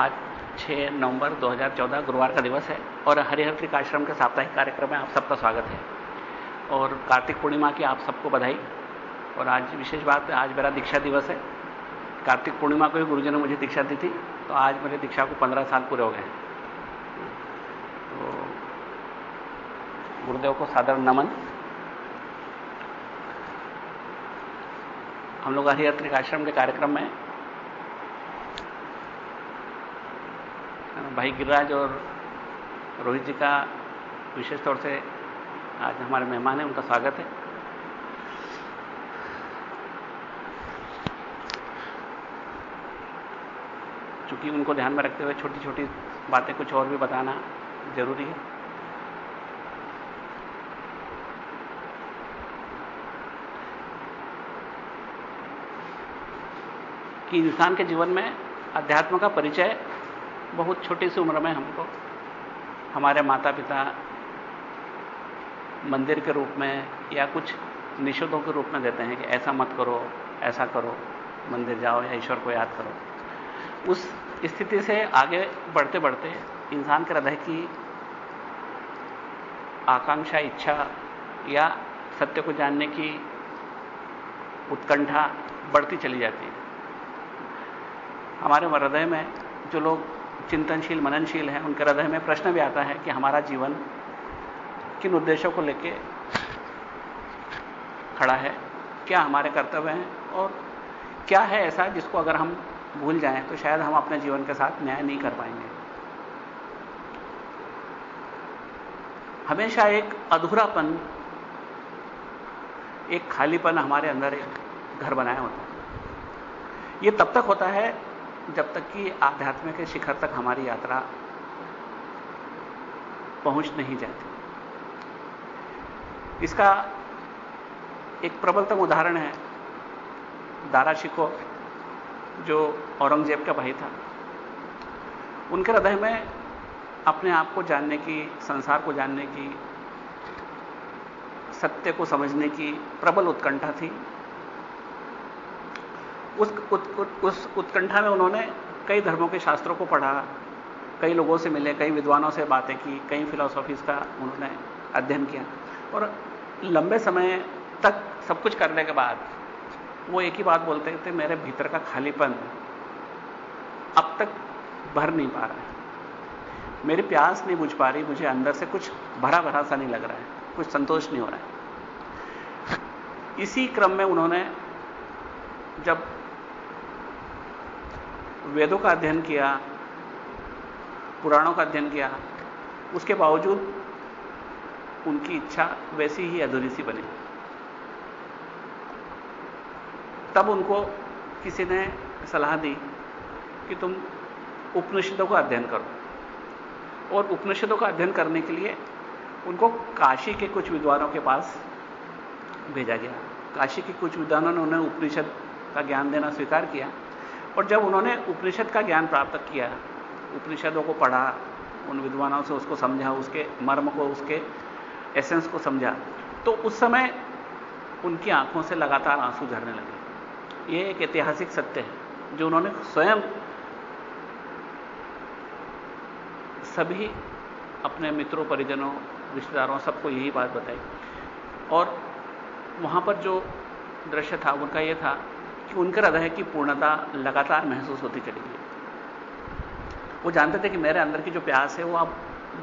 आज 6 नवंबर 2014 गुरुवार का दिवस है और हरिहर त्रिक आश्रम के साप्ताहिक कार्यक्रम में आप सबका स्वागत है। और कार्तिक पूर्णिमा की आप सबको बधाई। और आज विशेष बात, आज मेरा दीक्षा दिवस है। कार्तिक पूर्णिमा को ही गुरुजी ने मुझे दीक्षा दी थी तो आज मेरे दीक्षा को 15 साल पूरे हो गए तो गुरुदेव को साधारण नमन। हम लोग हरिहर आश्रम के कार्यक्रम में भाई गिरिराज और रोहित जी का विशेष तौर से आज हमारे मेहमान हैं, उनका स्वागत है। चूँकि उनको ध्यान में रखते हुए छोटी छोटी बातें कुछ और भी बताना ज़रूरी है। कि इंसान के जीवन में अध्यात्म का परिचय बहुत छोटी सी उम्र में हमको, हमारे माता पिता मंदिर के रूप में या कुछ निषेधों के रूप में देते हैं कि ऐसा मत करो, ऐसा करो, मंदिर जाओ या ईश्वर को याद करो। उस स्थिति से आगे बढ़ते बढ़ते इंसान के हृदय की आकांक्षा, इच्छा या सत्य को जानने की उत्कंठा बढ़ती चली जाती है। हमारे हृदय में जो लोग चिंतनशील, मननशील हैं, उनके हृदय में प्रश्न भी आता है कि हमारा जीवन किन उद्देश्यों को लेकर खड़ा है, क्या हमारे कर्तव्य हैं और क्या है ऐसा जिसको अगर हम भूल जाएँ तो शायद हम अपने जीवन के साथ न्याय नहीं कर पाएँगे। हमेशा एक अधूरापन, एक खालीपन हमारे अंदर एक घर बनाया होता है। यह तब तक होता है जब तक कि आध्यात्म के शिखर तक हमारी यात्रा पहुँच नहीं जाती। इसका एक प्रबलतम उदाहरण है दारा शिको जो औरंगज़ेब का भाई था। उनके हृदय में अपने आप को जानने की, संसार को जानने की, सत्य को समझने की प्रबल उत्कंठा थी। उस उत, उत, उस उत्कंठा में उन्होंने कई धर्मों के शास्त्रों को पढ़ा कई लोगों से मिले कई विद्वानों से बातें की कई फिलोसॉफीज का उन्होंने अध्ययन किया। और लंबे समय तक सब कुछ करने के बाद वो एक ही बात बोलते थे मेरे भीतर का खालीपन अब तक भर नहीं पा रहा है। मेरी प्यास नहीं बुझ पा रही मुझे अंदर से कुछ भरा भरा सा नहीं लग रहा है कुछ संतोष नहीं हो रहा है। इसी क्रम में उन्होंने जब वेदों का अध्ययन किया, पुराणों का अध्ययन किया, उसके बावजूद उनकी इच्छा वैसी ही अधूरी सी बनी। तब उनको किसी ने सलाह दी कि तुम उपनिषदों का अध्ययन करो। और उपनिषदों का अध्ययन करने के लिए उनको काशी के कुछ विद्वानों के पास भेजा गया। काशी के कुछ विद्वानों ने उन्हें उपनिषद का ज्ञान देना स्वीकार किया। और जब उन्होंने उपनिषद का ज्ञान प्राप्त किया, उपनिषदों को पढ़ा, उन विद्वानों से उसको समझा, उसके मर्म को, उसके एसेंस को समझा तो उस समय उनकी आँखों से लगातार आँसू झरने लगे। ये एक ऐतिहासिक सत्य है, जो उन्होंने स्वयं सभी अपने मित्रों, परिजनों, रिश्तेदारों, सबको यही बात बताई। और वहाँ पर जो दृश्य था, उनका यह था कि उनके हृदय की पूर्णता लगातार महसूस होती चली गई। वो जानते थे कि मेरे अंदर की जो प्यास है, वो अब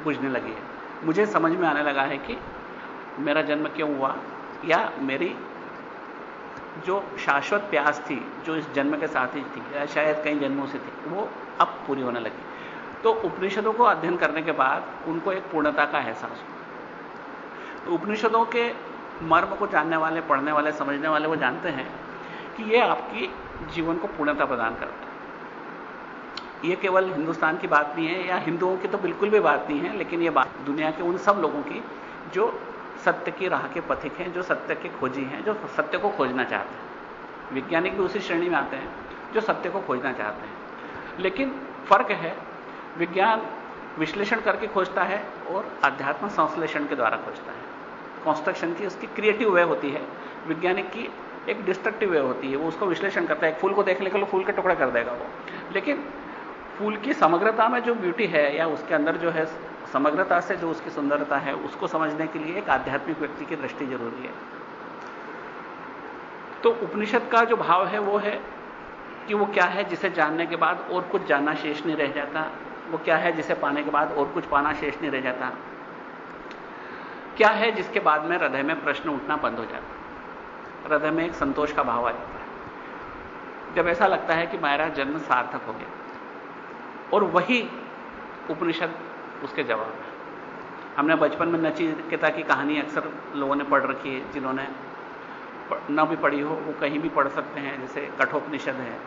बुझने लगी है। मुझे समझ में आने लगा है कि मेरा जन्म क्यों हुआ, या मेरी जो शाश्वत प्यास थी, जो इस जन्म के साथ ही थी, या शायद कई जन्मों से थी, वो अब पूरी होने लगी। तो उपनिषदों को अध्ययन करने के बाद उनको एक पूर्णता का एहसास हुआ। तो उपनिषदों के मर्म को जानने वाले, पढ़ने वाले, समझने वाले वो जानते हैं कि ये आपकी जीवन को पूर्णता प्रदान करता है। ये केवल हिंदुस्तान की बात नहीं है, या हिंदुओं की तो बिल्कुल भी बात नहीं है, लेकिन ये बात दुनिया के उन सब लोगों की जो सत्य की राह के पथिक हैं, जो सत्य के खोजी हैं, जो सत्य को खोजना चाहते हैं। वैज्ञानिक भी उसी श्रेणी में आते हैं, जो सत्य को खोजना चाहते हैं। लेकिन फ़र्क है, विज्ञान विश्लेषण करके खोजता है और आध्यात्म संश्लेषण के द्वारा खोजता है। कॉन्स्ट्रक्शन की उसकी क्रिएटिव वे होती है। वैज्ञानिक की एक डिस्ट्रक्टिव वे होती है, वो उसका विश्लेषण करता है, एक फूल को देखने के लिए फूल के टुकड़े कर देगा वो। लेकिन फूल की समग्रता में जो ब्यूटी है या उसके अंदर जो है समग्रता से जो उसकी सुंदरता है, उसको समझने के लिए एक आध्यात्मिक व्यक्ति की दृष्टि ज़रूरी है। तो उपनिषद का जो भाव है वो है कि वो क्या है जिसे जानने के बाद और कुछ जानना शेष नहीं रह जाता, वो क्या है जिसे पाने के बाद और कुछ पाना शेष नहीं रह जाता। क्या है जिसके बाद में हृदय में प्रश्न उठना बंद हो जाता। हृदय में एक संतोष का भाव आ जाता है। जब ऐसा लगता है कि मेरा जन्म सार्थक हो गया। और वही उपनिषद उसके जवाब है हमने बचपन में नचिकेता की कहानी अक्सर लोगों ने पढ़ रखी है, जिन्होंने न भी पढ़ी हो, वो कहीं भी पढ़ सकते हैं, जैसे कठोपनिषद है।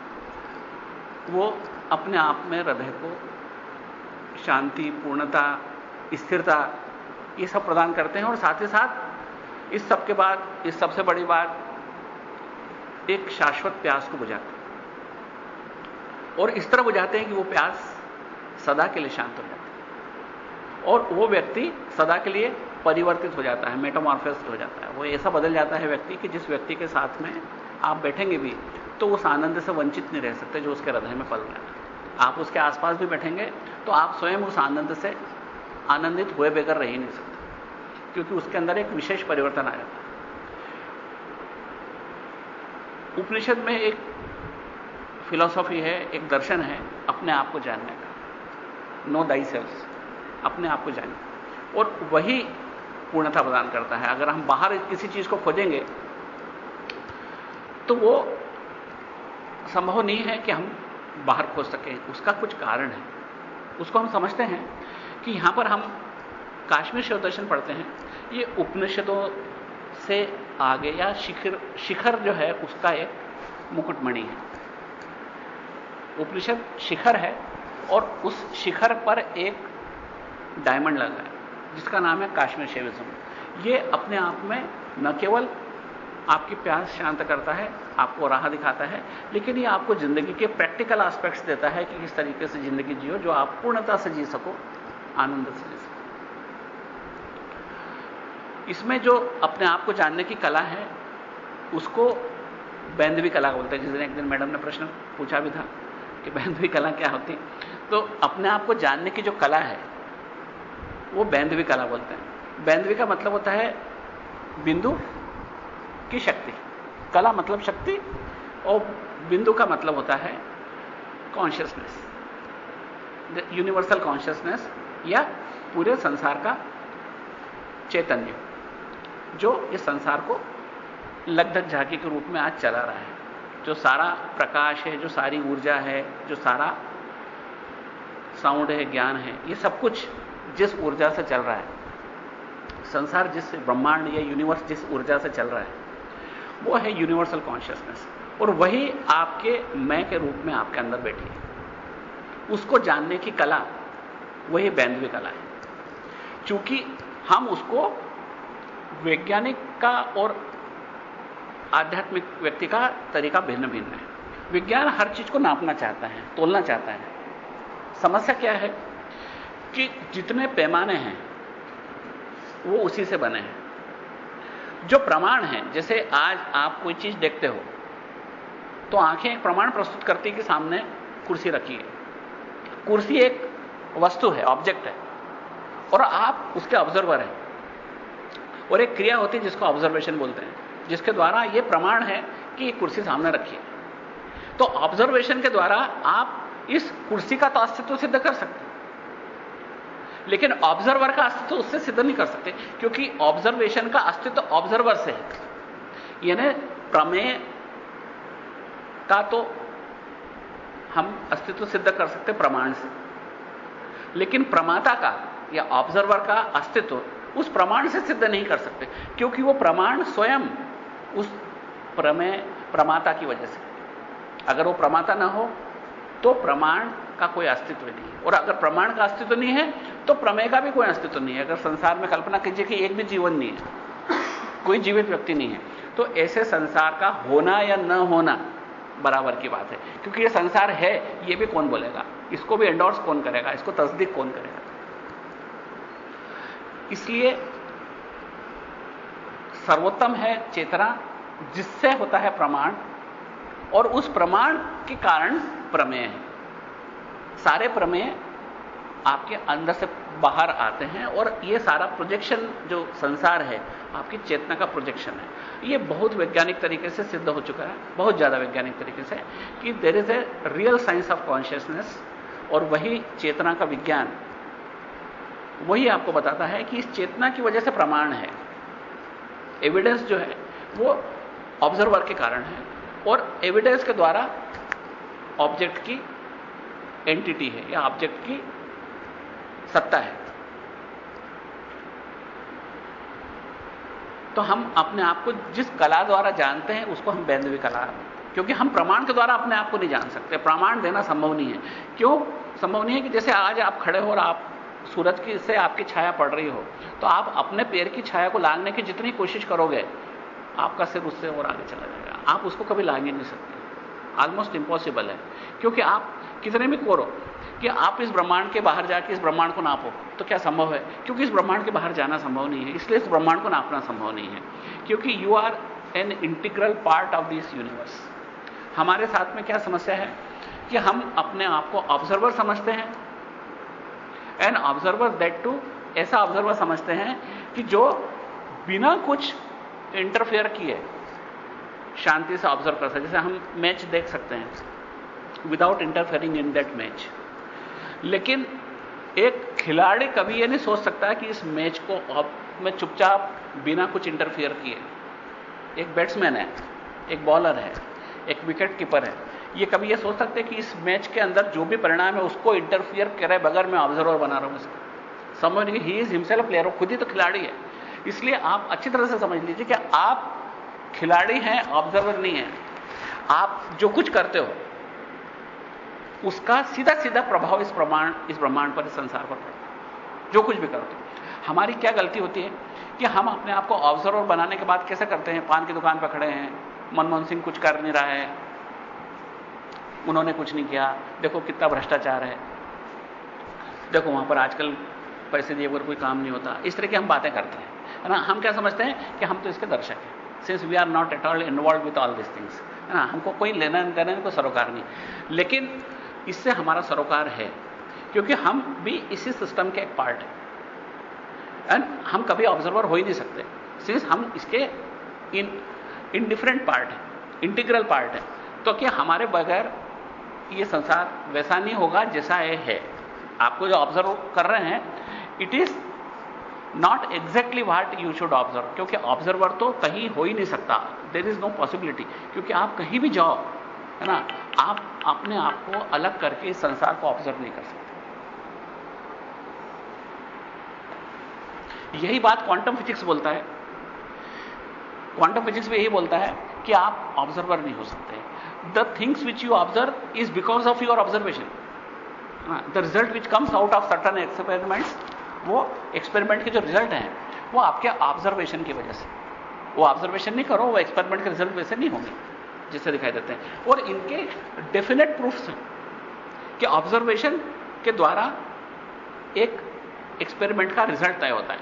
वो अपने आप में हृदय को शांति, पूर्णता, स्थिरता, ये सब प्रदान करते हैं और साथ ही साथ इस सब के बाद, इस सबसे बड़ी बात एक शाश्वत प्यास को बुझाते हैं। और इस तरह बुझाते हैं कि वो प्यास सदा के लिए शांत हो जाती है। और वो व्यक्ति सदा के लिए परिवर्तित हो जाता है मेटामॉर्फिस्ट हो जाता है। वो ऐसा बदल जाता है व्यक्ति कि जिस व्यक्ति के साथ में आप बैठेंगे भी तो उस आनंद से वंचित नहीं रह सकते जो उसके हृदय में पल रहा है। आप उसके आसपास भी बैठेंगे तो आप स्वयं उस आनंद से आनंदित हुए बगैर रह ही नहीं सकते, क्योंकि उसके अंदर एक विशेष परिवर्तन आ जाता है उपनिषद में एक फिलॉसफी है, एक दर्शन है अपने आप को जानने का। नो दाई सेल्स अपने आप को जानने और वही पूर्णता प्रदान करता है। अगर हम बाहर किसी चीज़ को खोजेंगे तो वो संभव नहीं है कि हम बाहर खोज सकें। उसका कुछ कारण है। उसको हम समझते हैं कि यहाँ पर हम काश्मीर शिव दर्शन पढ़ते हैं। ये उपनिषदों से आगे या शिखर शिखर जो है, उसका एक मुकुटमणि है। उपनिषद शिखर है और उस शिखर पर एक डायमंड लगा है, जिसका नाम है काश्मीर शिविज्म ये अपने आप में न केवल आपकी प्यास शांत करता है, आपको राह दिखाता है, लेकिन ये आपको ज़िंदगी के प्रैक्टिकल एस्पेक्ट्स देता है कि किस तरीके से ज़िंदगी जियो, जो आप पूर्णता से जी सको, आनंद से जी इसमें जो अपने आप को जानने की कला है, उसको बैंधवी कला बोलते हैं। जिस दिन एक दिन मैडम ने प्रश्न पूछा भी था कि बैंधवी कला क्या होती? तो अपने आप को जानने की जो कला है, वो बैंधवी कला बोलते हैं। बैंधवी का मतलब होता है बिंदु की शक्ति। कला मतलब शक्ति और बिंदु का मतलब होता है कॉन्शियसनेस यूनिवर्सल कॉन्शियसनेस या पूरे संसार का चैतन्य। जो इस संसार को लगधक झांकी के रूप में आज चला रहा है। जो सारा प्रकाश है, जो सारी ऊर्जा है, जो सारा साउंड है, ज्ञान है, ये सब कुछ जिस ऊर्जा से चल रहा है, संसार जिस ब्रह्मांड या यूनिवर्स जिस ऊर्जा से चल रहा है, वो है यूनिवर्सल कॉन्शियसनेस और वही आपके मैं के रूप में आपके अंदर बैठी है। उसको जानने की कला, वही बैंदवी कला है। क्योंकि हम उसको वैज्ञानिक का और आध्यात्मिक व्यक्ति का तरीका भिन्न भिन्न है। विज्ञान हर चीज़ को नापना चाहता है, तोलना चाहता है। समस्या क्या है कि जितने पैमाने हैं, वो उसी से बने हैं। जो प्रमाण है, जैसे आज आप कोई चीज़ देखते हो तो आँखें एक प्रमाण प्रस्तुत करती कि सामने कुर्सी रखी है। कुर्सी एक वस्तु है ऑब्जेक्ट है, और आप उसके ऑब्जर्वर हैं। और एक क्रिया होती है जिसको ऑब्जर्वेशन बोलते हैं, जिसके द्वारा यह प्रमाण है कि कुर्सी सामने रखी है। तो ऑब्जर्वेशन के द्वारा आप इस कुर्सी का तो अस्तित्व सिद्ध कर सकते लेकिन ऑब्जर्वर का अस्तित्व उससे सिद्ध नहीं कर सकते, क्योंकि ऑब्जर्वेशन का अस्तित्व ऑब्जर्वर से है। यानी प्रमेय का तो हम अस्तित्व सिद्ध कर सकते प्रमाण से। लेकिन प्रमाता का या ऑब्जर्वर का अस्तित्व उस प्रमाण से सिद्ध नहीं कर सकते, क्योंकि वो प्रमाण स्वयं उस प्रमेय, प्रमाता की वजह से। अगर वो प्रमाता ना हो तो प्रमाण का कोई अस्तित्व नहीं है। और अगर प्रमाण का अस्तित्व नहीं है तो प्रमेय का भी कोई अस्तित्व नहीं है। अगर संसार में कल्पना कीजिए कि एक भी जीवन नहीं है, कोई जीवित व्यक्ति नहीं है तो ऐसे संसार का होना या न होना बराबर की बात है। क्योंकि ये संसार है, ये भी कौन बोलेगा? इसको भी एंडोर्स कौन करेगा? इसको तस्दीक कौन करेगा? इसलिए सर्वोत्तम है चेतना, जिससे होता है प्रमाण, और उस प्रमाण के कारण प्रमेय है। सारे प्रमेय आपके अंदर से बाहर आते हैं, और ये सारा प्रोजेक्शन जो संसार है, आपकी चेतना का प्रोजेक्शन है। ये बहुत वैज्ञानिक तरीके से सिद्ध हो चुका है, बहुत ज़्यादा वैज्ञानिक तरीके से, कि there is a real science of consciousness और वही चेतना का विज्ञान वही आपको बताता है कि इस चेतना की वजह से प्रमाण है। एविडेंस जो है, वो ऑब्जर्वर के कारण है और एविडेंस के द्वारा ऑब्जेक्ट की एंटिटी है या ऑब्जेक्ट की सत्ता है। तो हम अपने आप को जिस कला द्वारा जानते हैं, उसको हम बैंधवी कला क्योंकि हम प्रमाण के द्वारा अपने आप को नहीं जान सकते। प्रमाण देना संभव नहीं है। क्यों? संभव नहीं है कि जैसे आज आप खड़े हो और आप सूरज की से आपकी छाया पड़ रही हो तो आप अपने पैर की छाया को लांगने की जितनी कोशिश करोगे, आपका सिर उससे और आगे चला जाएगा। आप उसको कभी लांग ही नहीं सकते। ऑलमोस्ट इंपॉसिबल है। क्योंकि आप कितने भी कोरो कि आप इस ब्रह्मांड के बाहर जाके इस ब्रह्मांड को नापो तो क्या संभव है? क्योंकि इस ब्रह्मांड के बाहर जाना संभव नहीं है, इसलिए इस ब्रह्मांड को नापना संभव नहीं है। क्योंकि you are an integral part of this universe हमारे साथ में क्या समस्या है कि हम अपने आप को ऑब्जर्वर समझते हैं एन ऑब्जर्वर दैट टू ऐसा ऑब्जर्वर समझते हैं कि जो बिना कुछ इंटरफेयर किए शांति से ऑब्ज़र्व कर सकते जैसे हम मैच देख सकते हैं। Without interfering in that match लेकिन एक खिलाड़ी कभी यह नहीं सोच सकता कि इस मैच को मैं चुपचाप बिना कुछ इंटरफियर किए। एक बैट्समैन है, एक बॉलर है, एक विकेट कीपर है। ये कभी ये सोच सकते कि इस मैच के अंदर जो भी परिणाम है, उसको इंटरफियर करे बगैर मैं ऑब्जर्वर बना रहा हूँ इसको। समझ नहीं ही? इज़ हिमसेल्फ प्लेयर हो खुद ही तो खिलाड़ी है। इसलिए आप अच्छी तरह से समझ लीजिए कि आप खिलाड़ी हैं ऑब्जर्वर नहीं है। आप जो कुछ करते हो, उसका सीधा सीधा प्रभाव इस प्रमाण, इस ब्रह्मांड पर, इस संसार पर पड़ता है। जो कुछ भी करते हो। हमारी क्या गलती होती है कि हम अपने आप को ऑब्जर्वर बनाने के बाद कैसे करते हैं? पान की दुकान पर खड़े हैं, मनमोहन सिंह कुछ कर नहीं रहा है। उन्होंने कुछ नहीं किया। देखो कितना भ्रष्टाचार है। देखो वहाँ पर आजकल पैसे दिए अगर कोई काम नहीं होता। इस तरह की हम बातें करते हैं, है ना? हम क्या समझते हैं कि हम तो इसके दर्शक हैं। Since we are not at all involve with all this things है ना? हमको कोई लेना देना कोई सरोकार नहीं। लेकिन इससे हमारा सरोकार है, क्योंकि हम भी इसी सिस्टम के एक पार्ट हैं। एंड हम कभी ऑब्जर्वर हो ही नहीं सकते। सिंस हम इसके इन इंडिफरेंट पार्ट है इंटीग्रल पार्ट है तो क्या हमारे बगैर ये संसार वैसा नहीं होगा जैसा ये है। आपको जो ऑब्ज़र्व कर रहे हैं it is not exactly what you should observe क्योंकि ऑब्जर्वर तो कहीं हो ही नहीं सकता। देर इज़ नो पॉसिबिलिटी क्योंकि आप कहीं भी जाओ, है ना, आप अपने आप को अलग करके इस संसार को ऑब्ज़र्व नहीं कर सकते। यही बात क्वांटम फिजिक्स बोलता है। क्वांटम फिजिक्स भी यही बोलता है कि आप ऑब्जर्वर नहीं हो सकते। The things which you observe is because of your observation the result which comes out of certain experiments वो एक्सपेरिमेंट के जो रिज़ल्ट हैं, वो आपके ऑब्जर्वेशन की वजह से। वो ऑब्जर्वेशन नहीं करो, वो एक्सपेरिमेंट के रिज़ल्ट वैसे नहीं होंगे, जिससे दिखाई देते हैं। और इनके डेफिनेट प्रूफ्स हैं कि ऑब्जर्वेशन के द्वारा एक एक्सपेरिमेंट का रिज़ल्ट तय होता है।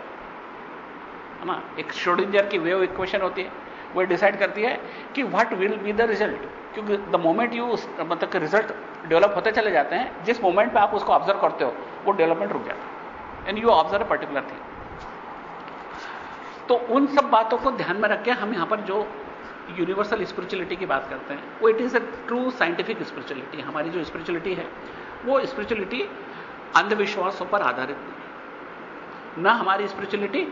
ना? एक श्रोडिंजर की वेव इक्वेशन होती है। वो डिसाइड करती है कि what will be the result क्योंकि द मोमेंट यू मतलब रिज़ल्ट डेवलप होते चले जाते हैं, जिस मोमेंट पे आप उसको ऑब्ज़र्व करते हो, वो डेवलपमेंट रुक जाता है। And you observe particular thing तो उन सब बातों को ध्यान में रख के हम यहाँ पर जो यूनिवर्सल स्पिरिचुअलिटी की बात करते हैं, वो it is a true scientific spirituality हमारी जो स्पिरिचुअलिटी है, वो स्पिरिचुअलिटी अंधविश्वासों पर आधारित नहीं ना हमारी स्पिरिचुअलिटी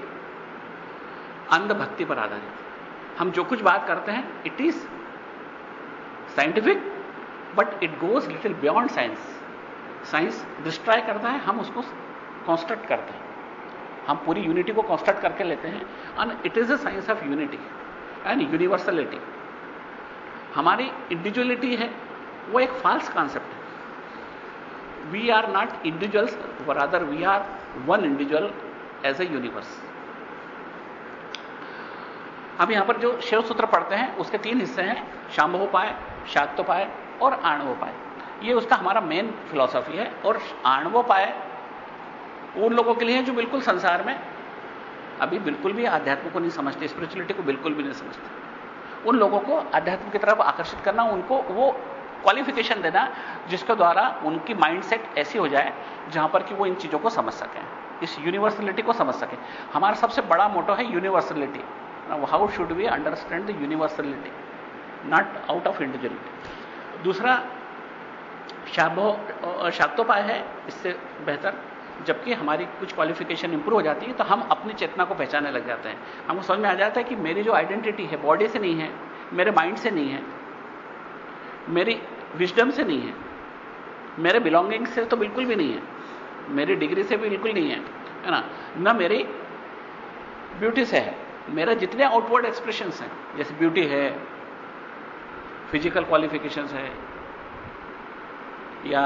अंधभक्ति पर आधारित हम जो कुछ बात करते हैं it is scientific but it goes little beyond science science destroy करता है, हम उसको कॉन्स्ट्रक्ट करते हैं। हम पूरी यूनिटी को कॉन्स्ट्रक्ट करके लेते हैं and it is a science of unity and universality हमारी इंडिविजुअलिटी है, वो एक फॉल्स कॉन्सेप्ट है। We are not individuals rather we are one individual as a universe अब यहाँ पर जो शिव सूत्र पढ़ते हैं, उसके तीन हिस्से हैं शांभोपाय शाक्तोपाय और आणवोपाय। ये उसका हमारा मेन फिलॉसफी है और आणवोपाय उन लोगों के लिए जो बिल्कुल संसार में अभी बिल्कुल भी आध्यात्म को नहीं समझते स्पिरिचुअलिटी को बिल्कुल भी नहीं समझते। उन लोगों को आध्यात्म की तरफ़ आकर्षित करना, उनको वो क्वालिफिकेशन देना जिसके द्वारा उनकी माइंडसेट ऐसी हो जाए जहाँ पर कि वो इन चीज़ों को समझ सकें, इस यूनिवर्सलिटी को समझ सकें। हमारा सबसे बड़ा मोटो है universality how should we understand the universality not out of individuality दूसरा, शाबो शाक्तोपाय है, इससे बेहतर। जबकि हमारी कुछ क्वालिफिकेशन इंप्रूव हो जाती है तो हम अपनी चेतना को पहचानने लग जाते हैं। हमको समझ में आ जाता है कि मेरी जो आइडेंटिटी है बॉडी से नहीं है, मेरे माइंड से नहीं है, मेरी विजडम से नहीं है, मेरे बिलोंगिंग से तो बिल्कुल भी नहीं है, मेरी डिग्री से भी बिल्कुल नहीं है है ना? न मेरी ब्यूटी से है। मेरा जितने आउटवर्ड एक्सप्रेशन हैं, जैसे ब्यूटी है फ़िज़िकल क्वालिफिकेशंस है, या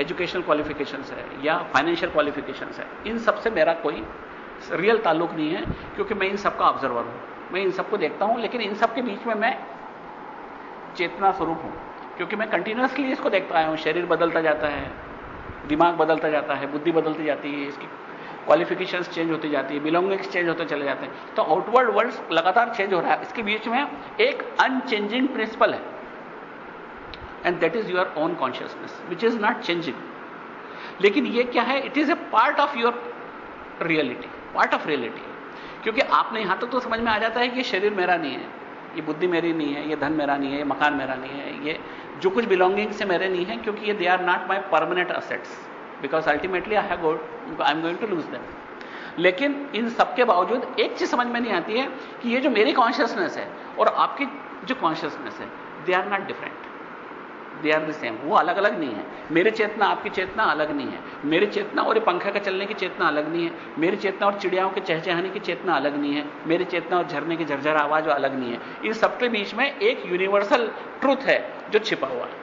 एजुकेशनल क्वालिफिकेशंस है, या फाइनेंशियल क्वालिफिकेशंस है, इन सबसे मेरा कोई रियल ताल्लुक नहीं है, क्योंकि मैं इन सबका ऑब्जर्वर हूँ। मैं इन सबको देखता हूँ, लेकिन इन सबके बीच में मैं चेतना स्वरूप हूँ, क्योंकि मैं कंटिन्यूसली इसको देखता आया हूँ। शरीर बदलता जाता है, दिमाग बदलता जाता है, बुद्धि बदलती जाती है, इसकी क्वालिफिकेशंस चेंज होती जाती है बिलोंगिंग्स चेंज होते चले जाते हैं। तो आउटवर्ड वर्ल्ड लगातार चेंज हो रहा है। इसके बीच में एक अनचेंजिंग प्रिंसिपल है। And that is your own consciousness which is not changing लेकिन यह क्या है? It is a part of your reality part of reality क्योंकि आपने यहाँ तक तो, तो समझ में आ जाता है कि शरीर मेरा नहीं है ये बुद्धि मेरी नहीं है ये धन मेरा नहीं है ये मकान मेरा नहीं है ये जो कुछ बिलोंगिंग से मेरे नहीं है क्योंकि ये they are not my permanent assets because ultimately I have I am going to lose them लेकिन इन सबके बावजूद एक चीज़ समझ में नहीं आती है कि ये जो मेरी कॉन्शियसनेस है और आपकी जो कॉन्शियसनेस है they are not different they are the same वो अलग अलग नहीं है. मेरी चेतना आपकी चेतना अलग नहीं है. मेरी चेतना और पंखा का चलने की चेतना अलग नहीं है. मेरी चेतना और चिड़ियाओं के चहचहाने की चेतना अलग नहीं है. मेरी चेतना और झरने की झरझर आवाज़ अलग नहीं है. इन सबके बीच में एक यूनिवर्सल ट्रूथ है जो छिपा हुआ है.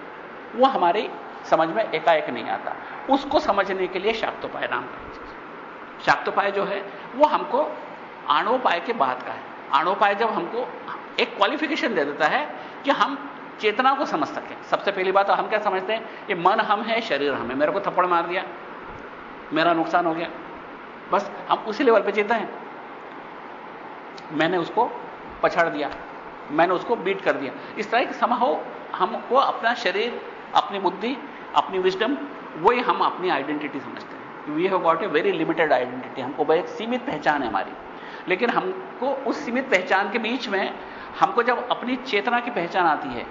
वो हमारी समझ में एकाएक नहीं आता। उसको समझने के लिए शाक्तोपाय नाम का शाक्तोपाय जो है, वो हमको आणोपाय के बाद का है। आणोपाय जब हमको एक क्वालिफिकेशन दे देता है कि हम चेतना को समझ सके। सबसे पहली बात हम क्या समझते हैं? ये मन हम है, शरीर हम है। मेरे को थप्पड़ मार दिया, मेरा नुकसान हो गया। बस हम उसी लेवल पे जीते हैं। मैंने उसको पछाड़ दिया, मैंने उसको बीट कर दिया। इस तरह की हो हमको अपना शरीर, अपनी बुद्धि अपनी विजडम वही हम अपनी आइडेंटिटी समझते हैं। We have got a very limited identity हमको एक सीमित पहचान है हमारी। लेकिन हमको उस सीमित पहचान के बीच में, हमको जब अपनी चेतना की पहचान आती है,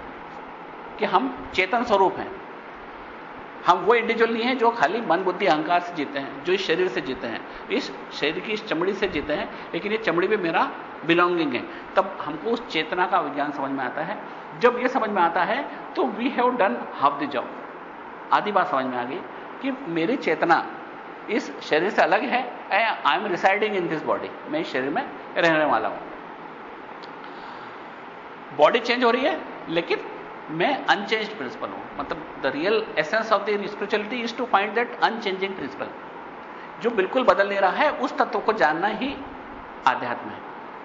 कि हम चेतन स्वरूप हैं, हम वो इंडिविजुअल नहीं हैं जो खाली मन, बुद्धि, अहंकार से जीते हैं, जो इस शरीर से जीते हैं। इस शरीर की इस चमड़ी से जीते हैं, लेकिन ये चमड़ी भी मेरा बिलोंगिंग है। तब हमको उस चेतना का विज्ञान समझ में आता है। जब ये समझ में आता है तो we have done half the job आधी बात समझ में आ गई कि मेरी चेतना इस शरीर से अलग है I am residing in this body मैं इस शरीर में रहने वाला हूँ। बॉडी चेंज हो रही है, लेकिन मैं अनचेंज प्रिंसिपल हूँ। मतलब the real essence of the spirituality is to find that unchanging principle जो बिल्कुल बदल नहीं रहा है, उस तत्व को जानना ही आध्यात्म है,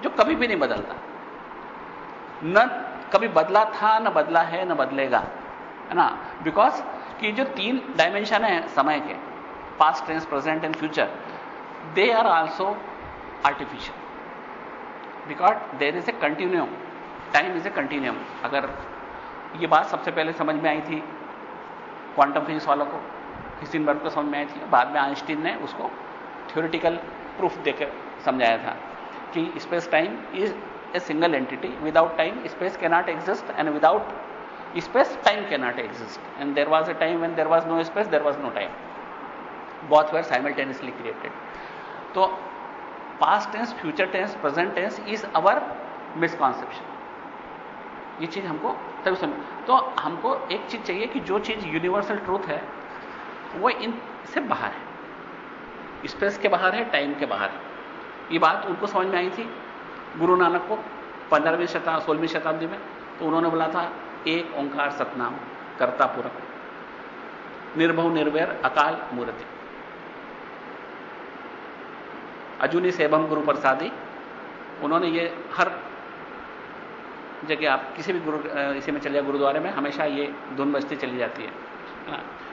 जो कभी भी नहीं बदलता। न कभी बदला था, न बदला है, न बदलेगा, है ना? बिकॉज़ कि जो तीन डायमेंशन है समय के past tense present and future they are also artificial because there is a continuum time is a continuum अगर ये बात सबसे पहले समझ में आई थी क्वांटम फिजिक्स वालों को हिस्टिनबर्ग को समझ में आई थी, बाद में आइंस्टीन ने उसको थ्योरिटिकल प्रूफ देकर समझाया था कि space time is a single entity without time space cannot exist and without time can not exist and there was a time when there was no space there was no time both were simultaneously created तो past tense future tense present tense is our misconception ये चीज़ हमको तभी समझ तो हमको एक चीज़ चाहिए कि जो चीज़ यूनिवर्सल ट्रूथ है, वो इनसे बाहर है। स्पेस के बाहर है टाइम के बाहर है। ये बात उनको समझ में आई थी। गुरु नानक को पंद्रहवीं शताब्दी सोलहवीं शताब्दी में तो उन्होंने बोला था एक ओंकार सतनाम कर्ता पूरक निर्भव निर्वैर अकाल, मूर्ति। अजुनी सेवम गुरु प्रसादी, उन्होंने ये हर जगह आप किसी भी गुरु इसी में चले गुरुद्वारे में, हमेशा ये धुन बजती चली जाती है।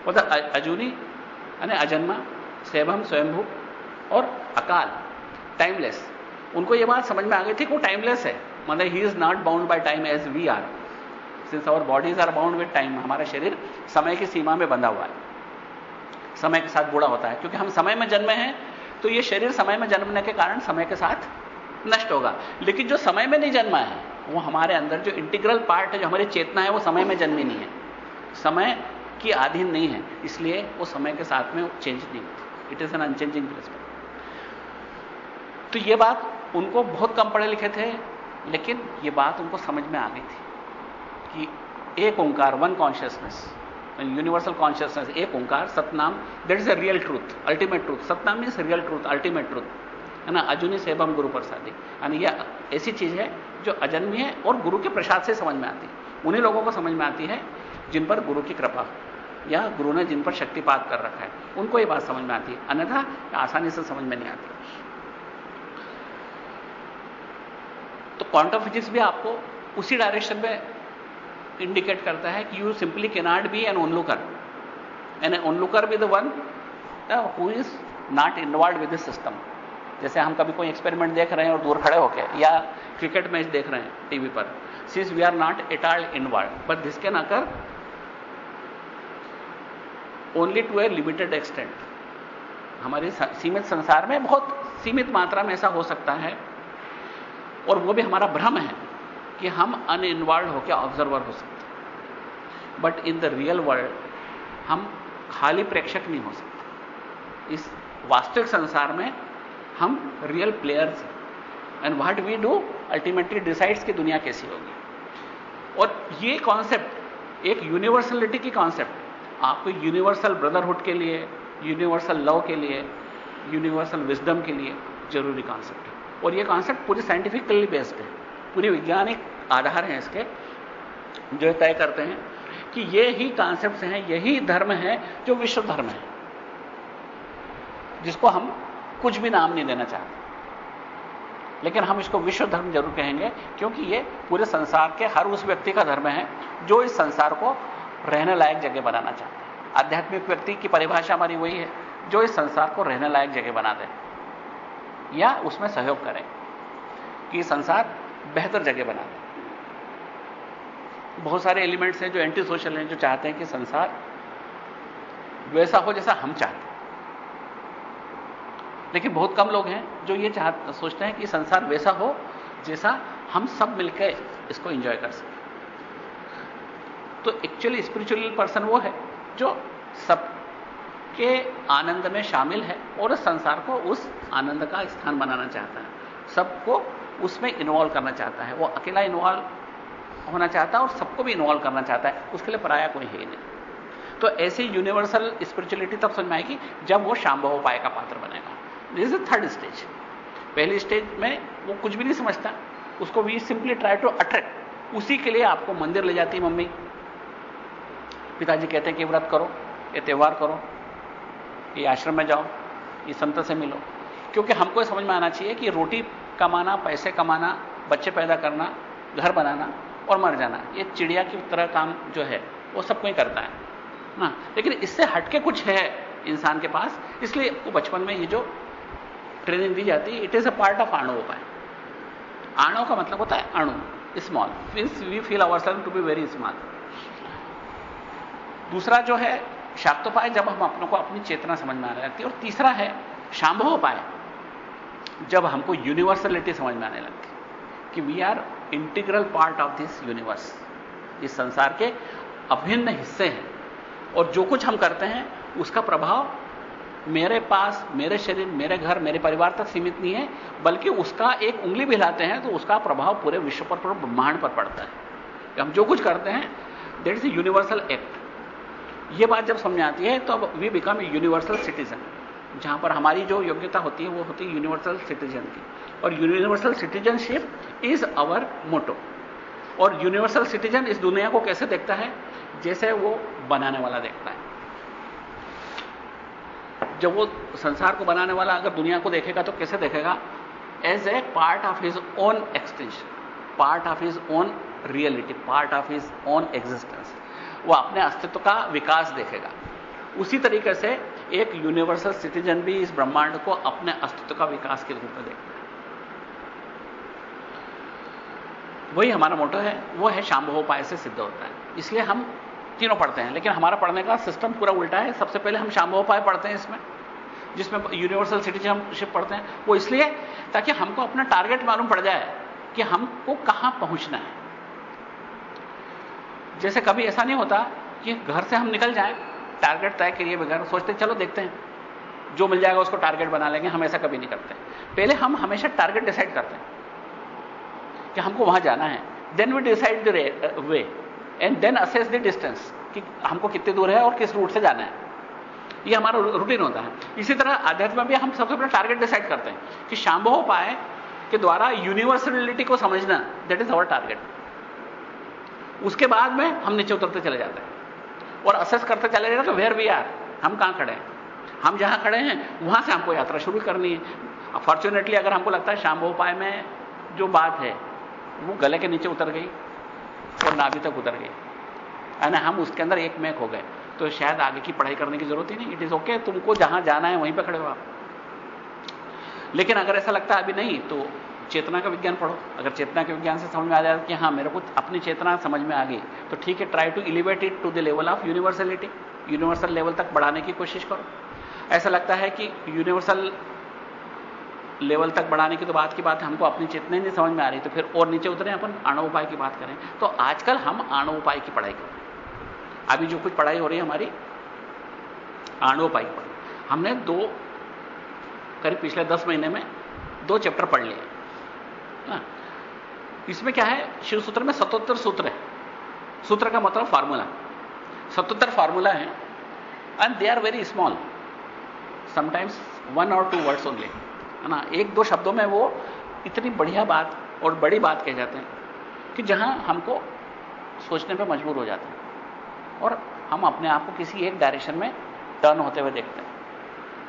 मतलब अजूनी यानी अजन्मा, सेवम, स्वयंभू और अकाल, टाइमलेस। उनको ये बात समझ में आ गई थी कि वो टाइमलेस है। मतलब he is not bound by time as we are since our bodies are bound with time हमारा शरीर समय की सीमा में बंधा हुआ है। समय के साथ बूढ़ा होता है। क्योंकि हम समय में जन्मे हैं तो ये शरीर समय में जन्मने के कारण समय के साथ नष्ट होगा। लेकिन जो समय में नहीं जन्मा है, वो हमारे अंदर जो इंटीग्रल पार्ट है, जो हमारी चेतना है, वो समय में जन्मी नहीं है। समय की अधीन नहीं है, इसलिए वो समय के साथ में चेंज नहीं होती। It is an unchanging principle तो ये बात उनको बहुत कम पढ़े लिखे थे, लेकिन ये बात उनको समझ में आ गई थी। कि एक Onkar one consciousness universal consciousness एक Onkar, Satnam that is a real truth ultimate truth Satnam means real truth ultimate truth है ना? अजुनी सेवम गुरु प्रसादी यानी यह ऐसी चीज़ है जो अजन्मी है और गुरु के प्रसाद से समझ में आती है। उन्हीं लोगों को समझ में आती है जिन पर गुरु की कृपा या गुरु ने जिन पर शक्तिपात कर रखा है। उनको ये बात समझ में आती है। अन्यथा आसानी से समझ में नहीं आती। तो क्वांटम फिजिक्स भी आपको उसी डायरेक्शन में इंडिकेट करता है कि you simply cannot be an onlooker an onlooker be the one who is not involve with this system जैसे हम कभी कोई एक्सपेरिमेंट देख रहे हैं और दूर खड़े होकर या क्रिकेट मैच देख रहे हैं टीवी पर. Since we are not at all involve but this can occur only to a limited extent हमारे सीमित संसार में बहुत सीमित मात्रा में ऐसा हो सकता है, और वो भी हमारा भ्रम है। कि हम अनइन्वॉल्व होकर ऑब्जर्वर हो सकते but in the real world हम खाली प्रेक्षक नहीं हो सकते। इस वास्तविक संसार में हम रियल प्लेयर्स हैं। And what we do ultimately decides कि दुनिया कैसी होगी। और ये कॉन्सेप्ट एक यूनिवर्सलिटी की कॉन्सेप्ट आपको यूनिवर्सल ब्रदरहुड के लिए यूनिवर्सल लव के लिए यूनिवर्सल विजडम के लिए ज़रूरी कॉन्सेप्ट है। और ये कॉन्सेप्ट पूरी साइंटिफिकली बेस्ड है। पूरी वैज्ञानिक आधार हैं इसके, जो तय करते हैं कि ये ही कॉन्सेप्ट हैं, यही धर्म है, जो विश्व धर्म है, जिसको हम कुछ भी नाम नहीं देना चाहते। लेकिन हम इसको विश्व धर्म ज़रूर कहेंगे, क्योंकि ये पूरे संसार के हर उस व्यक्ति का धर्म है, जो इस संसार को रहने लायक जगह बनाना चाहते हैं। आध्यात्मिक व्यक्ति की परिभाषा हमारी वही है, जो इस संसार को रहने लायक जगह बना दे, या उसमें सहयोग करें, कि संसार बेहतर जगह बना दे। बहुत सारे एलिमेंट्स हैं जो एंटी सोशल हैं, जो चाहते हैं कि संसार वैसा हो जैसा हम चाहते हैं। लेकिन बहुत कम लोग हैं जो ये चाह, सोचते हैं कि संसार वैसा हो जैसा हम सब मिलकर इसको एंजॉय कर सकें। तो एक्चुअली स्पिरिचुअल पर्सन वो है जो सबके आनंद में शामिल है और संसार को उस आनंद का स्थान बनाना चाहता है। सबको उसमें इन्वॉल्व करना चाहता है। वो अकेला इन्वॉल्व होना चाहता है और सबको भी इन्वॉल्व करना चाहता है। उसके लिए पराया कोई है ही नहीं। तो ऐसी यूनिवर्सल स्पिरिचुअलिटी तब समझ में आएगी जब वो शाम उपाय का पात्र बनेगा। दिस इज़ थर्ड स्टेज पहली स्टेज में वो कुछ भी नहीं समझता। उसको we simply try to attract उसी के लिए आपको मंदिर ले जाती है मम्मी। पिताजी कहते हैं कि व्रत करो, ये त्यौहार करो, ये आश्रम में जाओ, ये संत से मिलो। क्योंकि हमको समझ में आना चाहिए कि रोटी कमाना, पैसे कमाना, बच्चे पैदा करना, घर बनाना और मर जाना, ये चिड़िया की तरह काम जो है, वो सब कोई करता है, ना? लेकिन इससे हटके कुछ है इंसान के पास, इसलिए आपको बचपन में ये जो ट्रेनिंग दी जाती है it is a part of आणु उपाय आणु का मतलब होता है अणु small means we feel our self to be very small दूसरा जो है, शाक्तोपाय जब हम अपनों को अपनी चेतना समझ में आने लगती है, और तीसरा है शांभव उपाय जब हमको यूनिवर्सलिटी समझ में आने लगती कि we are integral part of this universe इस संसार के अभिन्न हिस्से हैं। और जो कुछ हम करते हैं, उसका प्रभाव मेरे पास, मेरे शरीर, मेरे घर, मेरे परिवार तक सीमित नहीं है, बल्कि उसका एक उंगली भी हिलाते हैं तो उसका प्रभाव पूरे विश्व पर, पूरे ब्रह्मांड पर पड़ता है। हम जो कुछ करते हैं that is a universal act ये बात जब समझ आती है तो अब we become a universal citizen जहाँ पर हमारी जो योग्यता होती है, वो होती है यूनिवर्सल सिटीजन की। और universal citizenship is our motto और यूनिवर्सल सिटीजन इस दुनिया को कैसे देखता है? जैसे वो बनाने वाला देखता है। जब वो संसार को बनाने वाला अगर दुनिया को देखेगा तो कैसे देखेगा? As a part of his own extension part of his own reality part of his own existence वो अपने अस्तित्व का विकास देखेगा। उसी तरीके से एक यूनिवर्सल सिटीजन भी इस ब्रह्मांड को अपने अस्तित्व का विकास के रूप में देखता है। वही हमारा मोटो है, वो है शाम्भव उपाय से सिद्ध होता है। इसलिए हम तीनों पढ़ते हैं, लेकिन हमारा पढ़ने का सिस्टम पूरा उल्टा है। सबसे पहले हम शाम्भव उपाय पढ़ते हैं इसमें, जिसमें यूनिवर्सल सिटीजनशिप पढ़ते हैं। वो इसलिए, ताकि हमको अपना टारगेट मालूम पड़ जाए कि हमको कहाँ पहुँचना है। जैसे कभी ऐसा नहीं होता कि घर से हम निकल जाएँ टारगेट तय करिए बगैर सोचते चलो देखते हैं। जो मिल जाएगा उसको टारगेट बना लेंगे, हम ऐसा कभी नहीं करते पहले हम हमेशा टारगेट डिसाइड करते हैं कि हमको वहाँ जाना है। Then we decide the way and then assess the distance कि हमको कितनी दूर है और किस रूट से जाना है। ये हमारा रूटीन होता है। इसी तरह अध्यात्म भी हम सबसे पहले टारगेट डिसाइड करते हैं कि शांभव पाए के द्वारा यूनिवर्सलिटी को समझना दैट इज़ अवर टारगेट उसके बाद में हम नीचे उतरते चले जाते हैं। और असेस करते चले जाते हैं वेयर वी आर हम कहाँ खड़े हैं? हम जहाँ खड़े हैं, वहाँ से हमको यात्रा शुरू करनी है। फॉर्चुनेटली अगर हमको लगता है शाम्भव उपाय में जो बात है, वो गले के नीचे उतर गई और नाभि तक उतर गई। यानी हम उसके अंदर एक मैक हो गए। तो शायद आगे की पढ़ाई करने की ज़रूरत ही नहीं। इट इज़ ओके तुमको जहाँ जाना है, वहीं पर खड़े हो आप। लेकिन अगर ऐसा लगता है अभी नहीं तो चेतना का विज्ञान पढ़ो। अगर चेतना के विज्ञान से समझ में आ जाए कि हाँ मेरे को अपनी चेतना समझ में आ गई तो ठीक है try to elevate it to the level of universality universal level तक बढ़ाने की कोशिश करो। ऐसा लगता है कि यूनिवर्सल लेवल तक बढ़ाने की तो बात की बात है, हमको अपनी चेतना ही नहीं समझ में आ रही तो फिर और नीचे उतरे अपन, आणु उपाय की बात करें। तो आजकल हम आणु उपाय की पढ़ाई कर अभी जो कुछ पढ़ाई हो रही है हमारी, आणु उपाय की पढ़ाई। हमने दो, करीब पिछले दस महीने में दो चैप्टर पढ़ लिए। हाँ। इसमें क्या है? शिव सूत्र में सतोत्तर सूत्र है। सूत्र का मतलब फार्मूला। सतोत्तर फार्मूला है and they are very small sometimes one और टू वर्ड्स ओनली है ना? एक दो शब्दों में वो इतनी बढ़िया बात और बड़ी बात कह जाते हैं कि जहाँ हमको सोचने पे मजबूर हो जाते हैं। और हम अपने आप को किसी एक डायरेक्शन में टर्न होते हुए देखते हैं।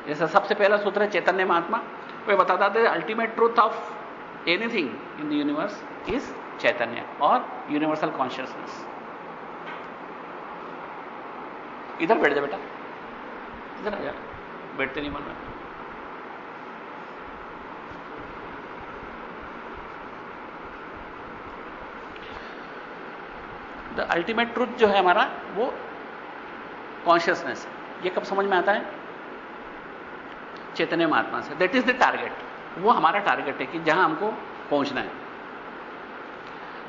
जैसे सबसे पहला सूत्र है, चैतन्य महात्मा। वो बताता था ultimate truth of anything in the universe is चैतन्य और यूनिवर्सल कॉन्शियसनेस इधर बैठ जा बेटा। इधर आ जा। बैठते नहीं मन रहा द अल्टीमेट ट्रूथ जो है हमारा, वो कॉन्शियसनेस ये कब समझ में आता है? चैतन्य महात्मा से। दैट इज़ द टारगेट वो हमारा टारगेट है कि जहाँ हमको पहुँचना है।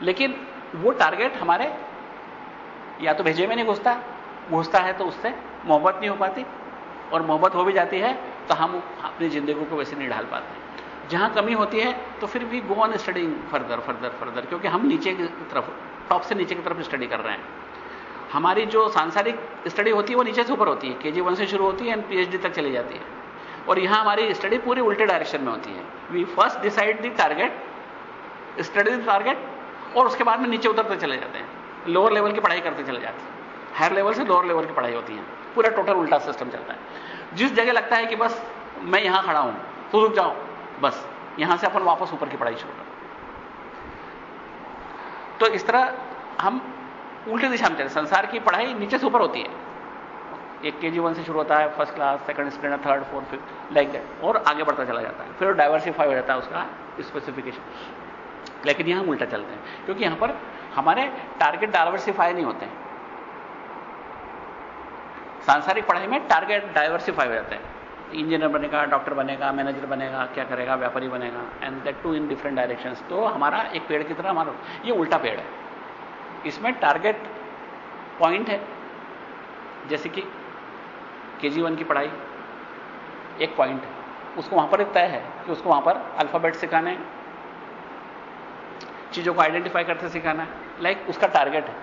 लेकिन वो टारगेट हमारे या तो भेजे में नहीं घुसता घुसता है तो उससे मोहब्बत नहीं हो पाती और मोहब्बत हो भी जाती है तो हम अपनी ज़िंदगी को वैसे नहीं ढाल पाते। जहाँ कमी होती है तो फिर भी go on studying further further further क्योंकि हम नीचे की तरफ़ टॉप से नीचे की तरफ़ स्टडी कर रहे हैं। हमारी जो सांसारिक स्टडी होती है वो नीचे से ऊपर होती है, केजी वन से शुरू होती है एंड पीएचडी तक चली जाती है। और यहाँ हमारी स्टडी पूरी उल्टे डायरेक्शन में होती है। We first decide the target study the target और उसके बाद में नीचे उतरते चले जाते हैं। लोअर लेवल की पढ़ाई करते चले जाते हैं। हायर लेवल से लोअर लेवल की पढ़ाई होती है। पूरा टोटल उल्टा सिस्टम चलता है। जिस जगह लगता है कि बस मैं यहाँ खड़ा हूँ तो रुक जाओ, बस, यहाँ से अपन वापस ऊपर की पढ़ाई शुरू करो। तो इस तरह हम उल्टी दिशा में चले संसार की पढ़ाई नीचे से ऊपर होती है। एक के जी वन से शुरू होता है first class second standard third fourth fifth like that और आगे बढ़ता चला जाता है। फिर डाइवर्सिफाई हो जाता है उसका स्पेसिफिकेशन लेकिन यहाँ उल्टा चलते हैं। क्योंकि यहाँ पर हमारे टारगेट डाइवर्सिफाई नहीं होते सांसारिक पढ़ाई में टारगेट डाइवर्सिफाई हो जाते हैं। इंजीनियर बनेगा डॉक्टर बनेगा मैनेजर बनेगा, क्या करेगा, व्यापारी बनेगा and that too in different direction तो हमारा एक पेड़ की तरह हमारा ये उल्टा पेड़ है। इसमें टारगेट पॉइंट है। जैसे कि केजी वन की पढ़ाई। एक पॉइंट है। उसको वहाँ पर एक तय है कि उसको वहाँ पर अल्फ़ाबेट सिखाने चीज़ों को आइडेंटिफाई करते सिखाना है। लाइक उसका टारगेट है।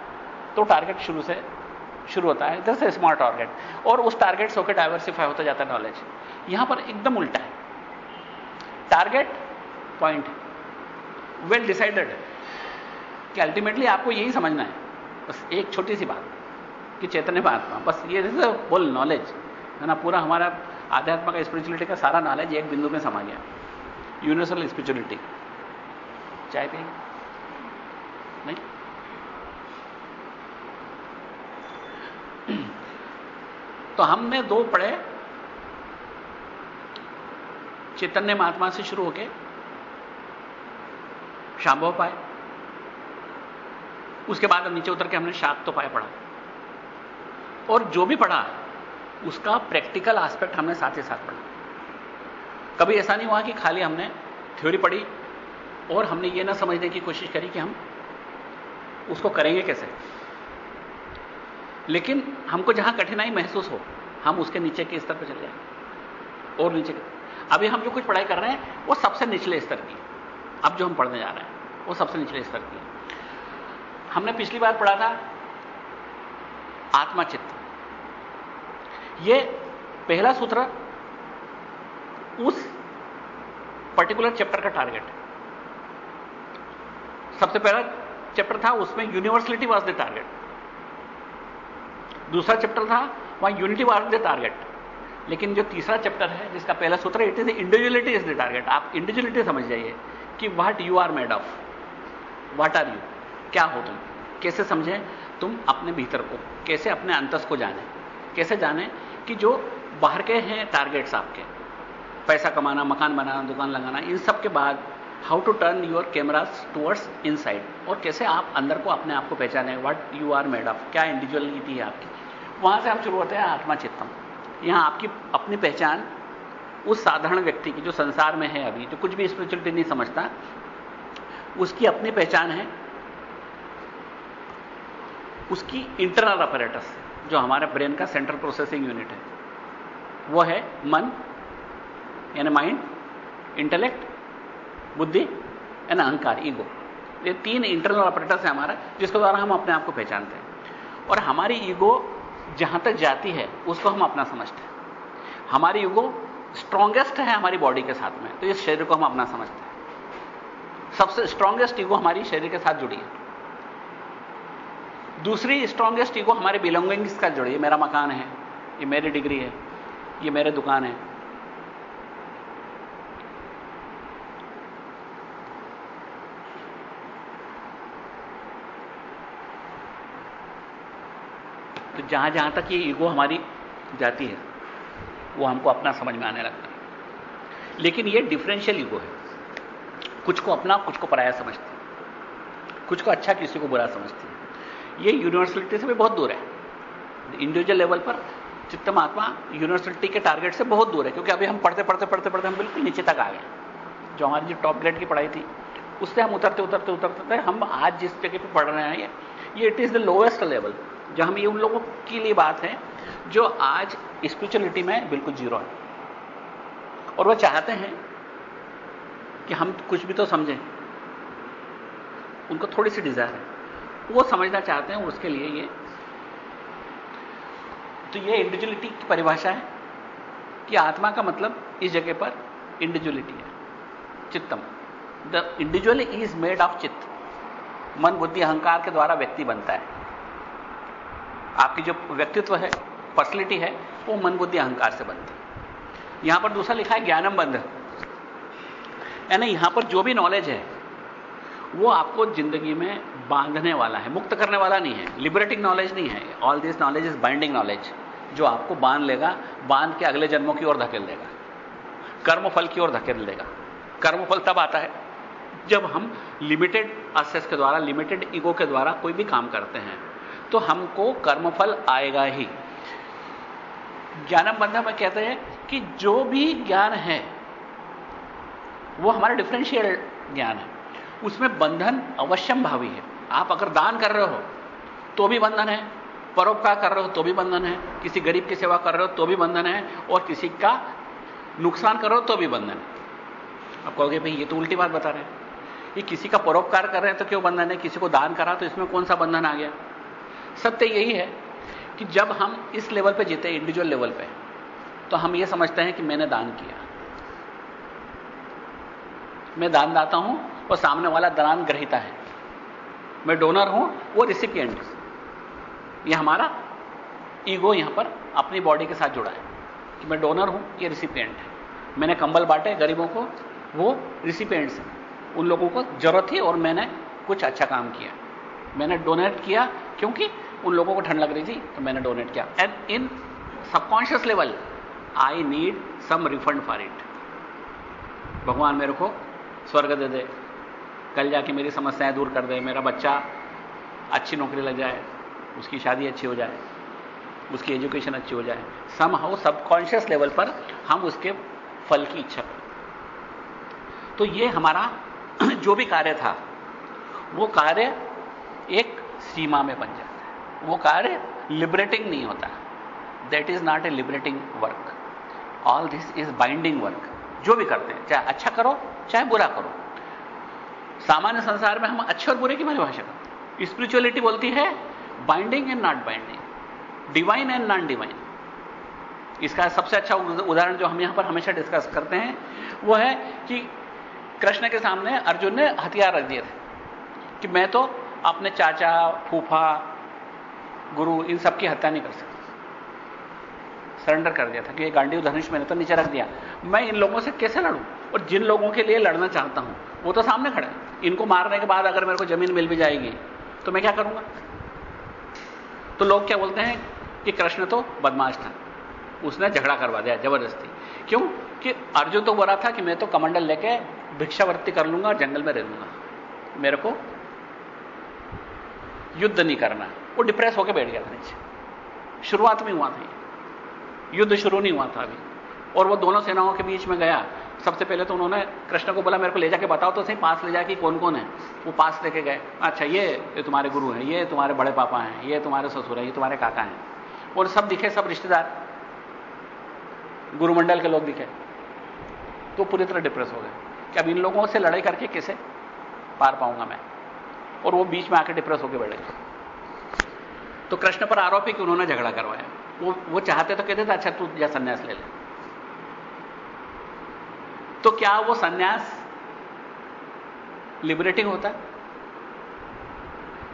तो टारगेट शुरू से शुरू होता है। दस स्मॉल टारगेट और उस टारगेट से होकर डाइवर्सिफाई होता जाता है नॉलेज यहाँ पर एकदम उल्टा है। टारगेट पॉइंट वेल डिसाइडेड कि अल्टीमेटली आपको यही समझना है। बस एक छोटी सी बात। कि चैतन्य महात्मा। बस ये बोल नॉलेज है ना, पूरा हमारा आध्यात्म का स्पिरिचुअलिटी का सारा नॉलेज एक बिंदु में समा गया। यूनिवर्सल स्पिरिचुअलिटी चाय पिएँगे नहीं? तो हमने दो पढ़े। चैतन्य महात्मा से शुरू होके शांभव पाए। उसके बाद नीचे उतर के हमने शाक तो पाए पढ़ा। और जो भी पढ़ा उसका प्रैक्टिकल एस्पेक्ट हमने साथ ही साथ पढ़ा। कभी ऐसा नहीं हुआ कि खाली हमने थ्योरी पढ़ी और हमने ये ना समझने की कोशिश करी कि हम उसको करेंगे कैसे? लेकिन हमको जहाँ कठिनाई महसूस हो, हम उसके नीचे के स्तर पर चले जाए और नीचे अभी हम जो कुछ पढ़ाई कर रहे हैं, वो सबसे निचले स्तर की। अब जो हम पढ़ने जा रहे हैं, वो सबसे निचले स्तर की। हमने पिछली बार पढ़ा था आत्माचित्त। ये पहला सूत्र उस पर्टिकुलर चैप्टर का टारगेट है। सबसे पहला चैप्टर था, उसमें यूनिवर्सलिटी वॉज़ द टारगेट दूसरा चैप्टर था, वहाँ यूनिटी वॉज़ द टारगेट लेकिन जो तीसरा चैप्टर है, जिसका पहला सूत्र it is individuality is the target आप इंडिविजुअलिटी समझ जाइए कि what you are made of what are you क्या हो तुम, कैसे समझें तुम अपने भीतर को, कैसे अपने अंतस को जाने, कैसे जाने कि जो बाहर के हैं टारगेट्स आपके। पैसा कमाना, मकान बनाना, दुकान लगाना, इन सब के बाद how to turn your cameras towards inside और कैसे आप अंदर को अपने आप को पहचाने what you are made of क्या इंडिविजुअलिटी है आपकी। वहाँ से हम शुरू होते हैं आत्मा चित्तम यहाँ आपकी अपनी पहचान उस साधारण व्यक्ति की जो संसार में है अभी, जो कुछ भी स्पिरिचुअलिटी नहीं समझता, उसकी अपनी पहचान है, उसकी इंटरनल अपरेटस जो हमारे ब्रेन का सेंट्रल प्रोसेसिंग यूनिट है, वो है मन, यानी माइंड इंटेलेक्ट बुद्धि, यानी अहंकार ईगो ये तीन इंटरनल ऑपरेटर्स है हमारा, जिसके द्वारा हम अपने आप को पहचानते हैं। और हमारी ईगो जहाँ तक जाती है, उसको हम अपना समझते हैं। हमारी ईगो स्ट्रांगेस्ट है हमारी बॉडी के साथ में तो इस शरीर को हम अपना समझते हैं। सबसे स्ट्रांगेस्ट ईगो हमारी शरीर के साथ जुड़ी है। दूसरी स्ट्रांगेस्ट ईगो हमारे बिलोंगिंग्स का जुड़ी है। मेरा मकान है, ये मेरी डिग्री है, ये मेरे दुकान है। तो जहाँ जहाँ तक ये ईगो हमारी जाती है, वो हमको अपना समझ में आने लगता है। लेकिन ये डिफरेंशियल ईगो है। कुछ को अपना, कुछ को पराया समझती है। कुछ को अच्छा किसी को बुरा समझती है। ये यूनिवर्सलिटी से भी बहुत दूर है। इंडिविजुअल लेवल पर चित्तम आत्मा यूनिवर्सिटी के टारगेट से बहुत दूर है, क्योंकि अभी हम पढ़ते पढ़ते पढ़ते पढ़ते हम बिल्कुल नीचे तक आ गए जो हमारी जो टॉप ग्रेड की पढ़ाई थी, उससे हम उतरते उतरते उतरते हम आज जिस जगह पर पढ़ रहे हैं, ये ये it is the lowest level जो हम ये उन लोगों के लिए बात है, जो आज स्पिरिचुअलिटी में बिल्कुल ज़ीरो है। और वह चाहते हैं कि हम कुछ भी तो समझें, उनको थोड़ी सी डिज़ायर है। वो समझना चाहते हैं, उसके लिए ये। तो ये इंडिविजुअलिटी की परिभाषा है कि आत्मा का मतलब इस जगह पर इंडिविजुअलिटी है, चित्तम। The individual is made of चित्त। मन, बुद्धि, अहंकार के द्वारा व्यक्ति बनता है। आपकी जो व्यक्तित्व है पर्सनलिटी है, वो मन, बुद्धि, अहंकार से बनती है। यहाँ पर दूसरा लिखा है ज्ञानम बंध। यानी यहाँ पर जो भी नॉलेज है वो आपको ज़िंदगी में बांधने वाला है, मुक्त करने वाला नहीं है। लिबरेटिंग नॉलेज नहीं है। All this knowledge is binding knowledge जो आपको बाँध लेगा, बाँध के अगले जन्मों की ओर धकेल देगा। कर्मफल की ओर धकेल देगा। कर्मफल तब आता है जब हम लिमिटेड असेस के द्वारा लिमिटेड ईगो के द्वारा कोई भी काम करते हैं। तो हमको कर्मफल आएगा ही। ज्ञानम बंधन में कहते हैं कि जो भी ज्ञान है, वो हमारा डिफरेंशियल ज्ञान है। उसमें बंधन अवश्यम भावी है। आप अगर दान कर रहे हो तो भी बंधन है। परोपकार कर रहे हो तो भी बंधन है। किसी गरीब की सेवा कर रहे हो तो भी बंधन है। और किसी का नुकसान कर रहे हो तो भी बंधन है। आप कहोगे, भाई, ये तो उल्टी बात बता रहे हैं। ये किसी का परोपकार कर रहे हैं तो क्यों बंधन है? किसी को दान करा तो इसमें कौन सा बंधन आ गया? सत्य यही है कि जब हम इस लेवल पे जीते, इंडिविजुअल लेवल पे तो हम ये समझते हैं कि मैंने दान किया। मैं दान दाता हूँ और सामने वाला दान ग्रहिता है। मैं डोनर हूँ, वो रिसिपियंट ये हमारा ईगो यहाँ पर अपनी बॉडी के साथ जुड़ा है कि मैं डोनर हूँ, ये रिसिपियंट है। मैंने कंबल बांटे गरीबों को, वो रिसिपियंट्स हैं। उन लोगों को ज़रूरत थी और मैंने कुछ अच्छा काम किया। मैंने डोनेट किया क्योंकि उन लोगों को ठंड लग रही थी तो मैंने डोनेट किया। And in subconscious level I need some refund for it भगवान मेरे को स्वर्ग दे दे। कल जाके मेरी समस्याएँ दूर कर दे, मेरा बच्चा अच्छी नौकरी लग जाए, उसकी शादी अच्छी हो जाए, उसकी एजुकेशन अच्छी हो जाए सम हाउ सबकॉन्शियस लेवल पर हम उसके फल की इच्छा करें। तो ये हमारा जो भी कार्य था, वो कार्य एक सीमा में बन जाता है। वो कार्य लिबरेटिंग नहीं होता। That is not a liberating work all this is binding work जो भी करते हैं, चाहे अच्छा करो, चाहे बुरा करो। सामान्य संसार में हम अच्छे और बुरे की परिभाषा करते हैं। स्पिरिचुअलिटी बोलती है binding and not binding divine and non divine इसका सबसे अच्छा उदाहरण जो हम यहाँ पर हमेशा डिस्कस करते हैं, वो है कि कृष्ण के सामने अर्जुन ने हथियार रख दिए थे कि मैं तो अपने चाचा, फूफा, गुरु, इन सब की हत्या नहीं कर सकता। सरेंडर कर दिया था कि ये गांडी धनुष मैंने तो नीचे रख दिया। मैं इन लोगों से कैसे लड़ूं? और जिन लोगों के लिए लड़ना चाहता हूँ, वो तो सामने खड़े इनको मारने के बाद अगर मेरे को ज़मीन मिल भी जाएगी तो मैं क्या करूँगा? तो लोग क्या बोलते हैं कि कृष्ण तो बदमाश था। उसने झगड़ा करवा दिया ज़बरदस्ती। क्यों? कि अर्जुन तो बोला था कि मैं तो कमंडल लेके भिक्षावर्ती कर लूँगा जंगल में रह लूँगा। मेरे को युद्ध नहीं करना वो डिप्रेस होकर बैठ गया था नीचे। शुरुआत में हुआ था युद्ध शुरू नहीं हुआ था अभी। और वो दोनों सेनाओं के बीच में गया। सबसे पहले तो उन्होंने कृष्ण को बोला, मेरे को ले जाके बताओ तो सही, पास ले जाके कौन कौन है? वो पास लेके गए। अच्छा ये ये तुम्हारे गुरु हैं, ये तुम्हारे बड़े पापा हैं, ये तुम्हारे ससुर हैं, ये तुम्हारे काका हैं। और सब दिखे, सब रिश्तेदार, गुरुमंडल के लोग दिखे। तो पूरी तरह डिप्रेस हो गए कि अब इन लोगों से लड़ाई करके कैसे पार पाऊँगा मैं? और वो बीच में आकर डिप्रेस होकर बैठे तो कृष्ण पर आरोप है कि उन्होंने झगड़ा करवाया। वो वो चाहते तो कहते थे अच्छा तू या संन्यास ले ले। तो क्या वो सन्यास लिबरेटिंग होता? है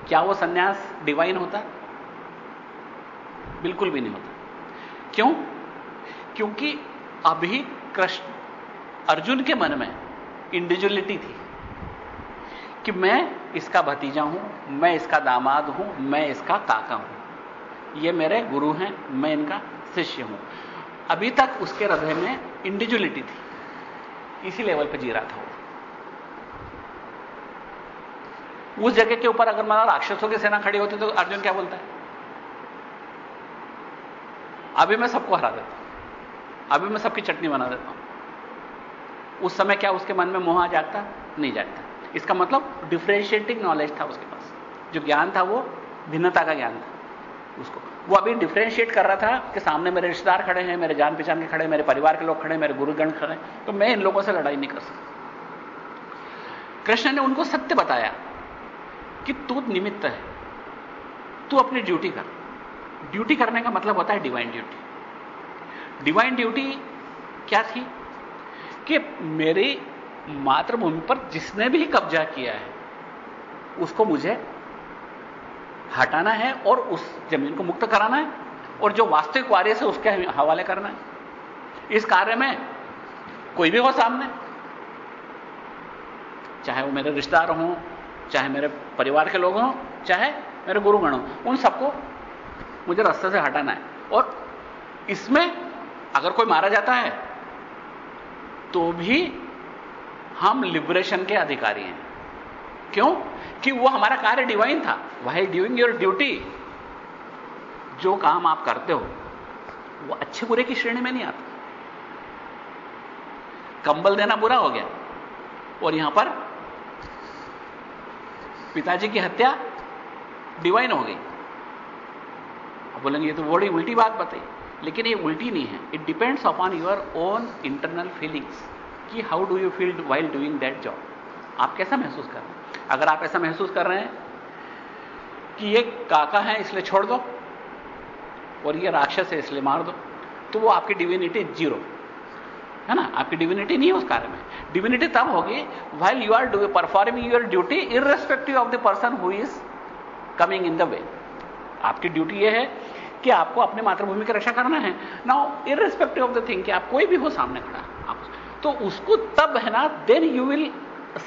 क्या वो सन्यास डिवाइन होता? है बिल्कुल भी नहीं होता। क्यों? क्योंकि अभी कृष्ण अर्जुन के मन में इंडिविजुअलिटी थी कि मैं इसका भतीजा हूँ, मैं इसका दामाद हूँ, मैं इसका काका हूँ। ये मेरे गुरु हैं, मैं इनका शिष्य हूँ। अभी तक उसके हृदय में इंडिविजुअलिटी थी। इसी लेवल पर जी रहा था वो। उस जगह के ऊपर अगर माना राक्षसों की सेना खड़ी होती तो अर्जुन क्या बोलता है? अभी मैं सबको हरा देता हूँ। अभी मैं सबकी चटनी बना देता हूँ। उस समय क्या उसके मन में मोह आ जाता नहीं जाता इसका मतलब डिफ्रेंशिएटिंग नॉलेज था उसके पास। जो ज्ञान था वो भिन्नता का ज्ञान था उसको। वो अभी डिफ्रेंशिएट कर रहा था कि सामने मेरे रिश्तेदार खड़े हैं, मेरे जान पहचान के खड़े मेरे परिवार के लोग खड़े मेरे गुरुगण खड़े तो मैं इन लोगों से लड़ाई नहीं कर सकता। कृष्ण ने उनको सत्य बताया कि तू निमित्त है, तू अपनी ड्यूटी कर। ड्यूटी करने का मतलब होता है डिवाइन ड्यूटी डिवाइन ड्यूटी क्या थी? कि मेरी मातृभूमि पर जिसने भी कब्जा किया है, उसको मुझे हटाना है और उस ज़मीन को मुक्त कराना है और जो वास्तविक वारिस है उसके हवाले करना है। इस कार्य में कोई भी हो सामने, चाहे वो मेरे रिश्तेदार हों, चाहे मेरे परिवार के लोग हों, चाहे मेरे गुरुगण हों, उन सबको मुझे रास्ते से हटाना है। और इसमें अगर कोई मारा जाता है तो भी हम लिबरेशन के अधिकारी हैं। क्यों? कि वो हमारा कार्य डिवाइन था। वाई ड्यूइंग योर ड्यूटी जो काम आप करते हो, वो अच्छे बुरे की श्रेणी में नहीं आता। कंबल देना बुरा हो गया। और यहाँ पर पिताजी की हत्या डिवाइन हो गई। अब बोलेंगे, ये तो बड़ी उल्टी बात बताई। लेकिन ये उल्टी नहीं है। It depends upon your own internal feelings कि how do you feel while doing that job आप कैसा महसूस कर रहे हैं? अगर आप ऐसा महसूस कर रहे हैं कि ये काका है, इसलिए छोड़ दो। और ये राक्षस है, इसलिए मार दो। तो वो आपकी डिविनिटी ज़ीरो है ना? आपकी डिविनिटी नहीं है उस कार्य में। डिविनिटी तब होगी while you are do performing your duty irrespective of the person who is coming in the way आपकी ड्यूटी यह है कि आपको अपने मातृभूमि की रक्षा करना है। Now irrespective of the thing कि आप कोई भी हो, सामने खड़ा आप तो उसको तब है ना then you will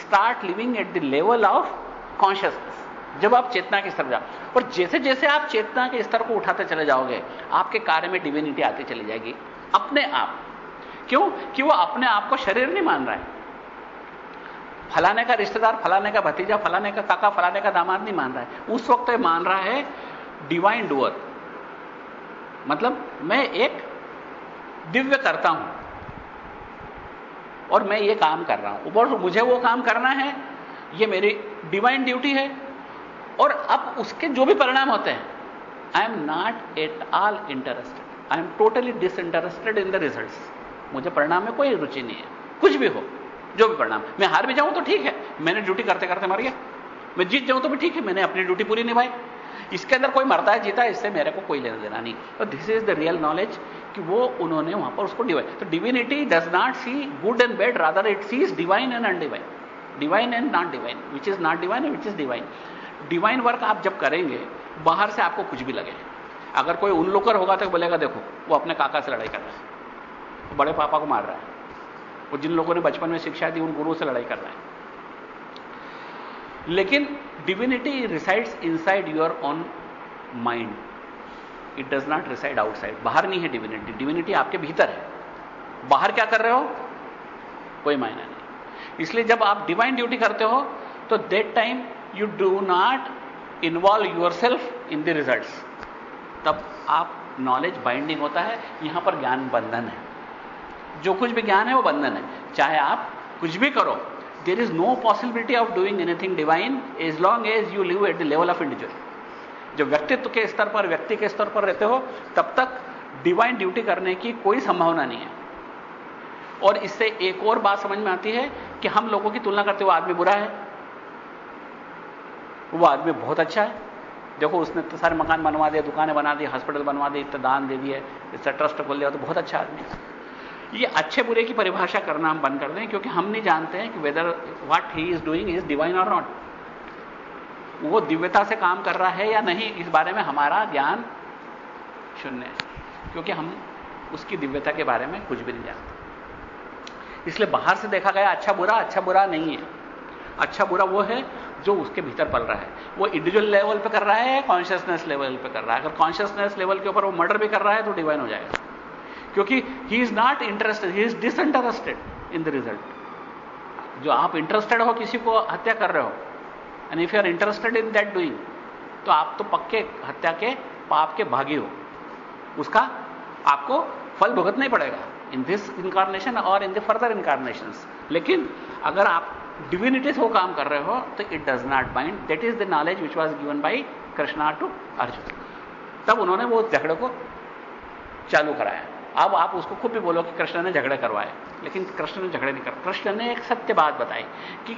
start living at the level of consciousness जब आप चेतना के स्तर जाओ। और जैसे जैसे आप चेतना के स्तर को उठाते चले जाओगे, आपके कार्य में डिविनिटी आती चली जाएगी। अपने आप। क्यों? कि वो अपने आप को शरीर नहीं मान रहा है। फलाने का रिश्तेदार, फलाने का भतीजा, फलाने का काका, फलाने का दामाद नहीं मान रहा है। उस वक्त तो मान रहा है डिवाइन डुअर मतलब मैं एक दिव्य करता हूँ। और मैं ये काम कर रहा हूँ। ऊपर मुझे वो काम करना है। ये मेरी डिवाइन ड्यूटी है। और अब उसके जो भी परिणाम होते हैं I am not at all interested I am totally disinterested in the result मुझे परिणाम में कोई रुचि नहीं है। कुछ भी हो, जो भी परिणाम। मैं हार भी जाऊँ तो ठीक है। मैंने ड्यूटी करते करते मर गया। मैं जीत जाऊँ तो भी ठीक है। मैंने अपनी ड्यूटी पूरी निभाई। इसके अंदर कोई मरता है, जीता है, इससे मेरे को कोई लेना देना नहीं। तो this is the real knowledge कि वो उन्होंने वहाँ पर उसको डिवाइन तो divinity does not see good and bad rather it sees divine and undivine divine and not divine which is not divine which is divine divine work आप जब करेंगे, बाहर से आपको कुछ भी लगे। अगर कोई उन लोकर होगा तो बोलेगा, देखो, वो अपने काका से लड़ाई कर रहा है। बड़े पापा को मार रहा है। वो जिन लोगों ने बचपन में शिक्षा दी, उन गुरुओं से लड़ाई कर रहा है। लेकिन divinity resides inside your own mind it does not reside outside बाहर नहीं है डिविनिटी डिविनिटी आपके भीतर है। बाहर क्या कर रहे हो? कोई मायना नहीं। इसलिए जब आप डिवाइन ड्यूटी करते हो तो that time you do not involve yourself in the result तब आप नॉलेज बाइंडिंग होता है, यहाँ पर ज्ञान बंधन है। जो कुछ भी ज्ञान है, वो बंधन है। चाहे आप कुछ भी करो there is no possibility of doing anything divine as long as you live at the level of individual जब व्यक्तित्व के स्तर पर, व्यक्ति के स्तर पर रहते हो, तब तक डिवाइन ड्यूटी करने की कोई संभावना नहीं है। और इससे एक और बात समझ में आती है कि हम लोगों की तुलना करते हुए आदमी बुरा है। वो आदमी बहुत अच्छा है। देखो, उसने तो सारे मकान बनवा दिए, दुकानें बना दी हॉस्पिटल बनवा दी, इतना दान दे दिए इससे ट्रस्ट खोल दिया तो बहुत अच्छा आदमी है। ये अच्छे बुरे की परिभाषा करना हम बंद कर दें, क्योंकि हम नहीं जानते हैं कि whether what he is doing is divine और नॉट वो दिव्यता से काम कर रहा है या नहीं, इस बारे में हमारा ज्ञान शून्य है, क्योंकि हम उसकी दिव्यता के बारे में कुछ भी नहीं जानते। इसलिए बाहर से देखा गया अच्छा बुरा अच्छा बुरा नहीं है। अच्छा बुरा वो है जो उसके भीतर पल रहा है। वो इंडिविजुअल लेवल पे कर रहा है कॉन्शियसनेस लेवल पे कर रहा है? अगर कॉन्शियसनेस लेवल के ऊपर वो मर्डर भी कर रहा है तो डिवाइन हो जाएगा। क्योंकि he is not interested he is disinterested in the result जो आप इंटरेस्टेड हो, किसी को हत्या कर रहे हो and if you are interested in that doing तो आप तो पक्के हत्या के पाप के भागी हो। उसका आपको फल भुगतना ही पड़ेगा। इन दिस इंकारनेशन और इन द फर्दर इंकारनेशन लेकिन अगर आप डिविनिटी से वो काम कर रहे हो तो it does not bind that is the knowledge which was given by Krishna to Arjun तब उन्होंने वो झगड़े को चालू कराया। अब आप उसको खुद भी बोलो कि कृष्ण ने झगड़े करवाए, लेकिन कृष्ण ने झगड़े नहीं कर कृष्ण ने एक सत्य बात बताई कि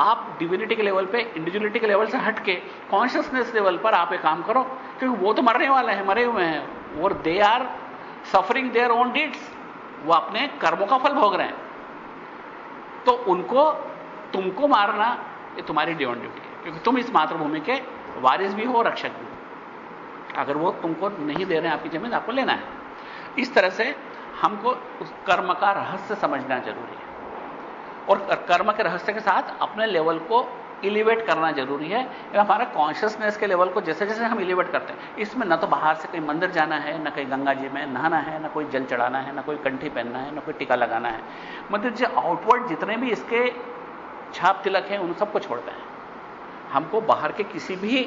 आप डिविनिटी के लेवल पे इंडिविजुअलिटी के लेवल से हट के कॉन्शियसनेस लेवल पर आप एक काम करो, क्योंकि वो तो मरने वाले हैं, मरे हुए हैं, और they are suffering their own deeds वो अपने कर्मों का फल भोग रहे हैं। तो उनको तुमको मारना ये तुम्हारी डिवन ड्यूटी है, क्योंकि तुम इस मातृभूमि के वारिस भी हो, रक्षक भी हो। अगर वो तुमको नहीं दे रहे हैं आपकी ज़मीन, आपको लेना है। इस तरह से हमको उस कर्म का रहस्य समझना ज़रूरी है। और कर्म के रहस्य के साथ अपने लेवल को इलिवेट करना ज़रूरी है। हमारा कॉन्शियसनेस के लेवल को जैसे जैसे हम इलिवेट करते हैं, इसमें ना तो बाहर से कहीं मंदिर जाना है, ना कहीं गंगा जी में नहाना है, ना कोई जल चढ़ाना है, ना कोई कंठी पहनना है, ना कोई टीका लगाना है। मतलब जो आउटवर्ड जितने भी इसके छाप तिलक है, उन सबको छोड़ते हैं। हमको बाहर के किसी भी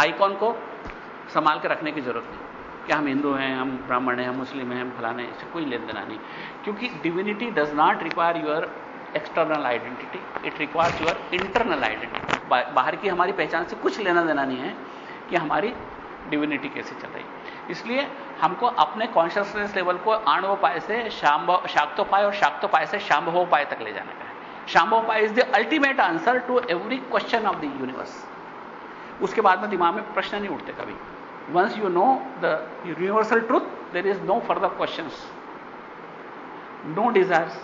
आइकॉन को संभाल के रखने की ज़रूरत नहीं। कि हम हिंदू हैं, हम ब्राह्मण हैं, हम मुस्लिम हैं, हम फलाने, इससे कोई लेन देना नहीं। क्योंकि divinity does not require your external identity it requires your internal identity बाहर की हमारी पहचान से कुछ लेना देना नहीं है कि हमारी डिविनिटी कैसे चल रही इसलिए हमको अपने कॉन्शियसनेस लेवल को आणवोपाय से शाम शाक्तोपाय और शाक्तोपाय से शांभवोपाय तक ले जाने का है। शांभवोपाय is the ultimate answer to every question of the universe उसके बाद में दिमाग में प्रश्न नहीं उठते कभी। Once you know the universal truth, there is no further questions, no desires.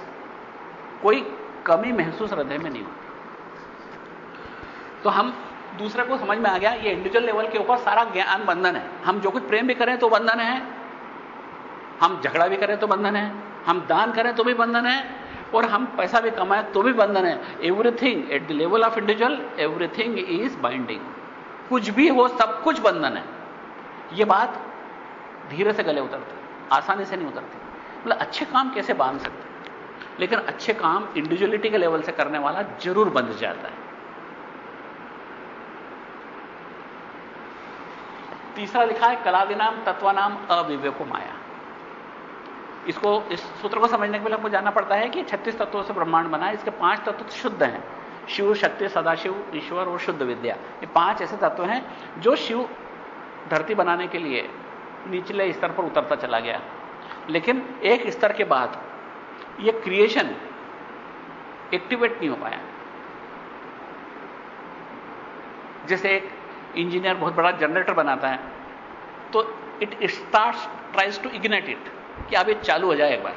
कोई कमी महसूस हृदय में नहीं होती। तो हम दूसरे को समझ में आ गया, ये इंडिविजुअल लेवल के ऊपर सारा ज्ञान बंधन है। हम जो कुछ प्रेम भी करें तो बंधन है। हम झगड़ा भी करें तो बंधन है। हम दान करें तो भी बंधन है। और हम पैसा भी कमाएँ तो भी बंधन है। Everything at the level of individual everything is binding कुछ भी हो, सब कुछ बंधन है। ये बात धीरे से गले उतरती आसानी से नहीं उतरती मतलब अच्छे काम कैसे बाँध सकते लेकिन अच्छे काम इंडिविजुअलिटी के लेवल से करने वाला ज़रूर बंध जाता है। तीसरा लिखा है कलादिनाम तत्वानाम अविवेको माया। इसको, इस सूत्र को समझने के लिए हमको जानना पड़ता है कि 36 तत्वों से ब्रह्मांड बना है, इसके पाँच तत्व शुद्ध हैं। शिव, शक्ति, सदाशिव, ईश्वर और शुद्ध विद्या। ये पाँच ऐसे तत्व हैं जो शिव धरती बनाने के लिए निचले स्तर पर उतरता चला गया। लेकिन एक स्तर के बाद यह क्रिएशन एक्टिवेट नहीं हो पाया। जैसे एक इंजीनियर बहुत बड़ा जनरेटर बनाता है तो it start tries to ignite it कि अब ये चालू हो जाए एक बार,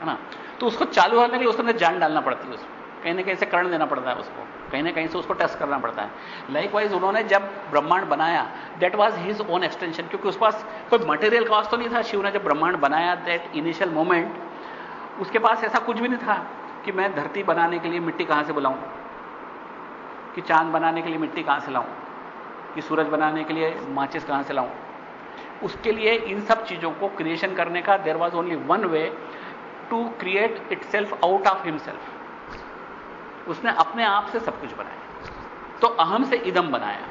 है ना? तो उसको चालू होने के लिए उसने जान डालना पड़ती है उसको, कहीं ना कहीं से करण देना पड़ता है उसको, कहीं ना कहीं से उसको टेस्ट करना पड़ता है। लाइक वाइज उन्होंने जब ब्रह्मांड बनाया that was his own extension क्योंकि उस पास कोई मटेरियल कॉस्ट तो नहीं था, शिव ने जब ब्रह्मांड बनाया दैट इनिशियल मोमेंट उसके पास ऐसा कुछ भी नहीं था कि मैं धरती बनाने के लिए मिट्टी कहाँ से बुलाऊं, कि चाँद बनाने के लिए मिट्टी कहाँ से लाऊं। कि सूरज बनाने के लिए माचिस कहाँ से लाऊं? उसके लिए इन सब चीज़ों को क्रिएशन करने का there was only one way to create itself out of himself उसने अपने आप से सब कुछ बनाया। तो अहम से इदम बनाया।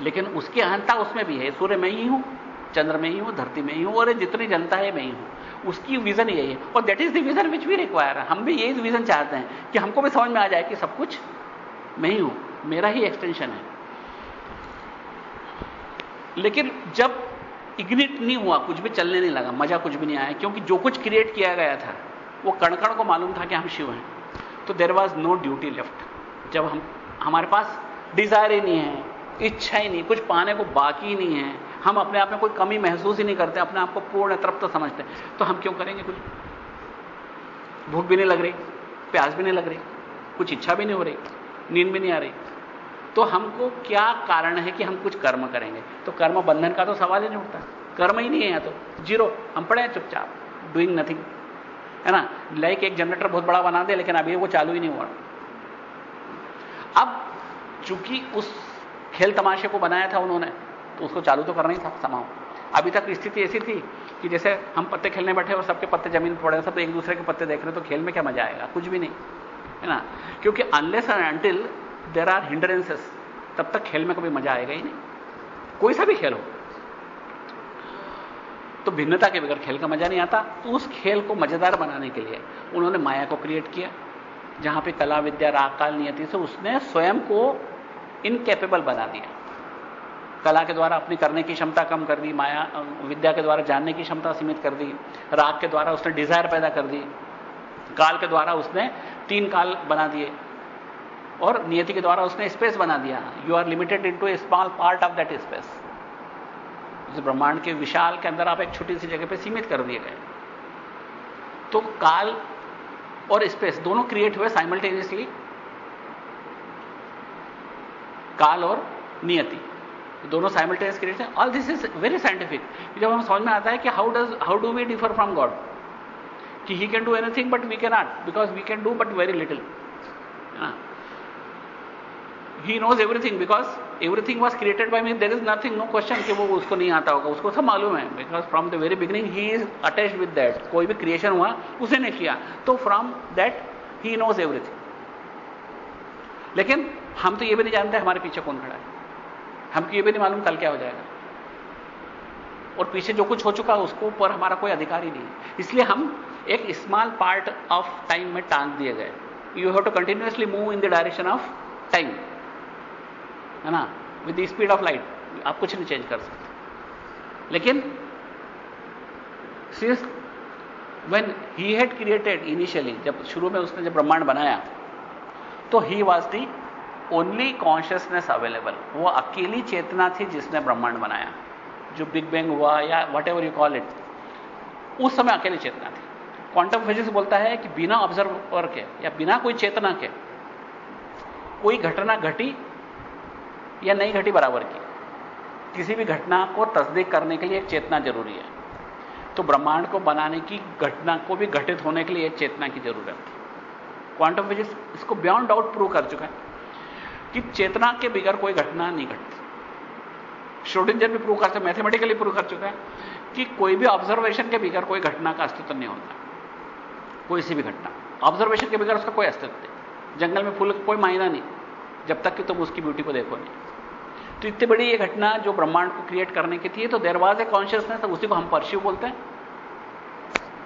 लेकिन उसकी अहंता उसमें भी है। सूर्य में ही हूँ, चंद्र में ही हूँ, धरती में ही हूँ, और जितनी जनता है मैं ही हूँ। उसकी विजन यही है। और that is the vision which we require हम भी यही विजन चाहते हैं कि हमको भी समझ में आ जाए कि सब कुछ मैं ही हूँ। मेरा ही एक्सटेंशन है। लेकिन जब इग्निट नहीं हुआ, कुछ भी चलने नहीं लगा, मज़ा कुछ भी नहीं आया, क्योंकि जो कुछ क्रिएट किया गया था, वो कणकण को मालूम था कि हम शिव हैं। तो there was no duty left जब हम, हमारे पास डिज़ायर ही नहीं है, इच्छा ही नहीं, कुछ पाने को बाकी ही नहीं है, हम अपने आप में कोई कमी महसूस ही नहीं करते, अपने आप को पूर्ण तृप्त समझते तो हम क्यों करेंगे कुछ? भूख भी नहीं लग रही, प्यास भी नहीं लग रही, कुछ इच्छा भी नहीं हो रही, नींद भी नहीं आ रही। तो हमको क्या कारण है कि हम कुछ कर्म करेंगे? तो कर्म बंधन का तो सवाल ही नहीं उठता। कर्म ही नहीं है या तो। ज़ीरो हम पड़े हैं चुपचाप। डूइंग नथिंग है ना? लाइक एक जनरेटर बहुत बड़ा बना दे, लेकिन अभी वो चालू ही नहीं हुआ। अब चूँकि उस खेल तमाशे को बनाया था उन्होंने तो उसको चालू तो करना ही था समाओ अभी तक स्थिति ऐसी थी कि जैसे हम पत्ते खेलने बैठे और सबके पत्ते ज़मीन पड़े, सब एक दूसरे के पत्ते देख रहे तो खेल में क्या मज़ा आएगा? कुछ भी नहीं। है ना? क्योंकि unless and until there are hindrances तब तक खेल में कभी मज़ा आएगा ही नहीं। कोई सा भी खेल हो। तो भिन्नता के बगैर खेल का मज़ा नहीं आता। तो उस खेल को मज़ेदार बनाने के लिए उन्होंने माया को क्रिएट किया। जहाँ पे कला, विद्या राग काल नियति से उसने स्वयं को इनकेपेबल बना दिया। कला के द्वारा अपनी करने की क्षमता कम कर दी, माया, विद्या के द्वारा जानने की क्षमता सीमित कर दी, राग के द्वारा उसने डिज़ायर पैदा कर दी। काल के द्वारा उसने तीन काल बना दिए। और नियति के द्वारा उसने स्पेस बना दिया। You are limited into a small part of that space उस ब्रह्मांड के विशाल के अंदर आप एक छोटी सी जगह पे सीमित कर दिए गए। तो काल और स्पेस दोनों क्रिएट हुए साइमल्टेनियसली काल और नियति। दोनों साइमल्टेनियस क्रिएट है। All this is very scientific जब हम समझ में आता है कि how does how do we differ from God कि he can do anything but we can not because we can do but very little knows everything because everything was created by mean there is nothing no question कि वो उसको नहीं आता होगा। उसको सब मालूम है। Because from the very beginning he is attach with that कोई भी क्रिएशन हुआ, उसे नहीं किया। तो from that he knows everything लेकिन हम तो ये भी नहीं जानते हमारे पीछे कौन खड़ा है। हमको ये भी नहीं मालूम कल क्या हो जाएगा। और पीछे जो कुछ हो चुका, उसको ऊपर हमारा कोई अधिकार ही। नहीं इसलिए हम एक स्मॉल पार्ट ऑफ़ टाइम में टांग दिए गए। You have to continuously move in the direction of time है ना? With the speed of light आप कुछ नहीं चेंज कर सकते। लेकिन since when he had created initially जब शुरू में उसने जब ब्रह्मांड बनाया तो he was the only consciousness available वो अकेली चेतना थी जिसने ब्रह्मांड बनाया। जो बिग बैंग हुआ या whatever you call it उस समय अकेली चेतना थी। क्वांटम फिजिक्स बोलता है कि बिना ऑब्जर्वर के या बिना कोई चेतना के कोई घटना घटी या नहीं घटी बराबर की। किसी भी घटना को तस्दीक करने के लिए एक चेतना ज़रूरी है। तो ब्रह्मांड को बनाने की घटना को भी घटित होने के लिए एक चेतना की ज़रूरत थी क्वांटम फिजिक्स इसको बियॉन्ड डाउट प्रूव कर चुका है कि चेतना के बिगड़ कोई घटना नहीं घटती। श्रोडिंजर भी प्रूव करते मैथमेटिकली प्रूव कर चुका है कि कोई भी ऑब्जर्वेशन के बिगड़ कोई घटना का अस्तित्व नहीं होता। कोई सी भी घटना। ऑब्जर्वेशन के बगैर उसका कोई अस्तित्व नहीं। जंगल में फूल कोई मायना नहीं। जब तक कि तुम उसकी ब्यूटी को देखो नहीं। तो इतनी बड़ी ये घटना जो ब्रह्मांड को क्रिएट करने की थी तो देर वाज ए कॉन्शियसनेस तो उसी को हम परस्यू बोलते हैं।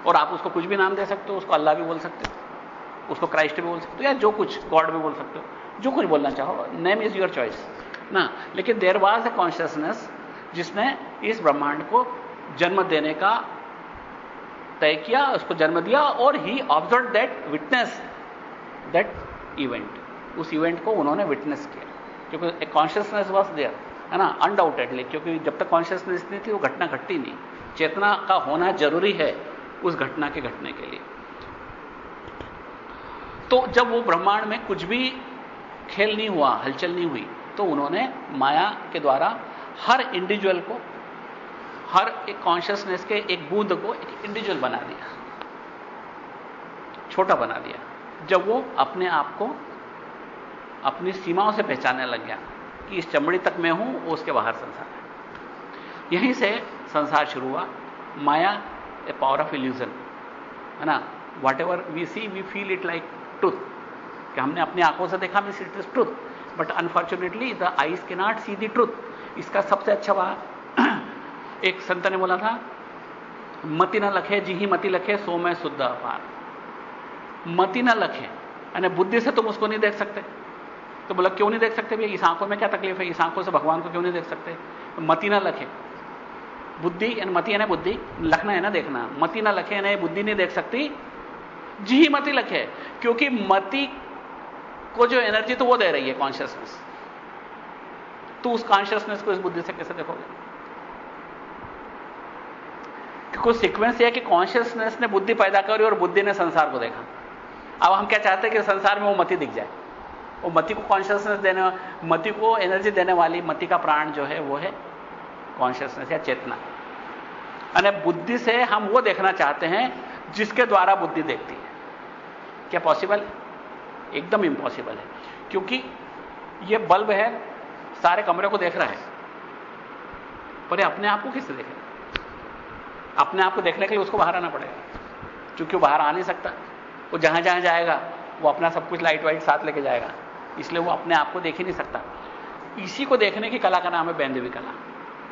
और आप उसको कुछ भी नाम दे सकते हो, उसको अल्लाह भी बोल सकते हो, उसको क्राइस्ट भी बोल सकते हो, या जो कुछ गॉड भी बोल सकते हो, जो कुछ बोलना चाहो नेम इज़ योर चॉइस ना, लेकिन देर वाज ए कॉन्शियसनेस जिसने इस ब्रह्मांड को जन्म देने का तय किया, उसको जन्म दिया, और he observe that witness that event उस इवेंट को उन्होंने विटनेस किया। क्योंकि कॉन्शियसनेस वॉज़ देयर है ना? अनडाउटेडली क्योंकि जब तक कॉन्शियसनेस नहीं थी, वो घटना घटती नहीं। चेतना का होना ज़रूरी है उस घटना के घटने के लिए। तो जब वो ब्रह्मांड में कुछ भी खेल नहीं हुआ, हलचल नहीं हुई तो उन्होंने माया के द्वारा हर इंडिविजुअल को, हर एक कॉन्शियसनेस के एक बूंद को एक इंडिविजुअल बना दिया। छोटा बना दिया। जब वो अपने आप को अपनी सीमाओं से पहचानने लग गया कि इस चमड़ी तक मैं हूँ, वो उसके बाहर संसार है। यहीं से संसार शुरू हुआ। Maya a power of illusion है ना? Whatever we see we feel it like truth कि हमने अपनी आँखों से देखा miss it is truth but unfortunately the eyes can not see the truth इसका सबसे अच्छा बात, एक संत ने बोला था, मति न लखे जी ही मति लखे, सो मैं शुद्ध अपार. मति न लखे, यानी बुद्धि से तुम उसको नहीं देख सकते। तो बोला, क्यों नहीं देख सकते भैया? इस आँखों में क्या तकलीफ़ है? इस आँखों से भगवान को क्यों नहीं देख सकते? तो मति ना लखे। बुद्धि मति है ना बुद्धि, लखना है ना देखना। मति ना लखे ना बुद्धि नहीं देख सकती। जी ही मति लखे, क्योंकि मति को जो एनर्जी तो वो दे रही है कॉन्शियसनेस तो उस कॉन्शियसनेस को इस बुद्धि से कैसे देखोगे? क्योंकि सीक्वेंस यह कि कॉन्शियसनेस ने बुद्धि पैदा करी और बुद्धि ने संसार को देखा। अब हम क्या चाहते हैं कि संसार में वो मति दिख जाए? वो मति को कॉन्शियसनेस देने, मति को एनर्जी देने वाली मति का प्राण जो है वो है कॉन्शियसनेस या चेतना। अने बुद्धि से हम वो देखना चाहते हैं जिसके द्वारा बुद्धि देखती है। क्या पॉसिबल एकदम इंपॉसिबल है। क्योंकि ये बल्ब है, सारे कमरे को देख रहा है, पर अपने आप को किससे देखे अपने आप को देखने के लिए उसको बाहर आना पड़ेगा, क्योंकि वो बाहर आ नहीं सकता। वो जहाँ जहाँ जाएगा, वो अपना सब कुछ लाइट वाइट साथ लेके जाएगा। इसलिए वो अपने आप को देख ही नहीं सकता। इसी को देखने की कला का नाम है बैंदेवी कला,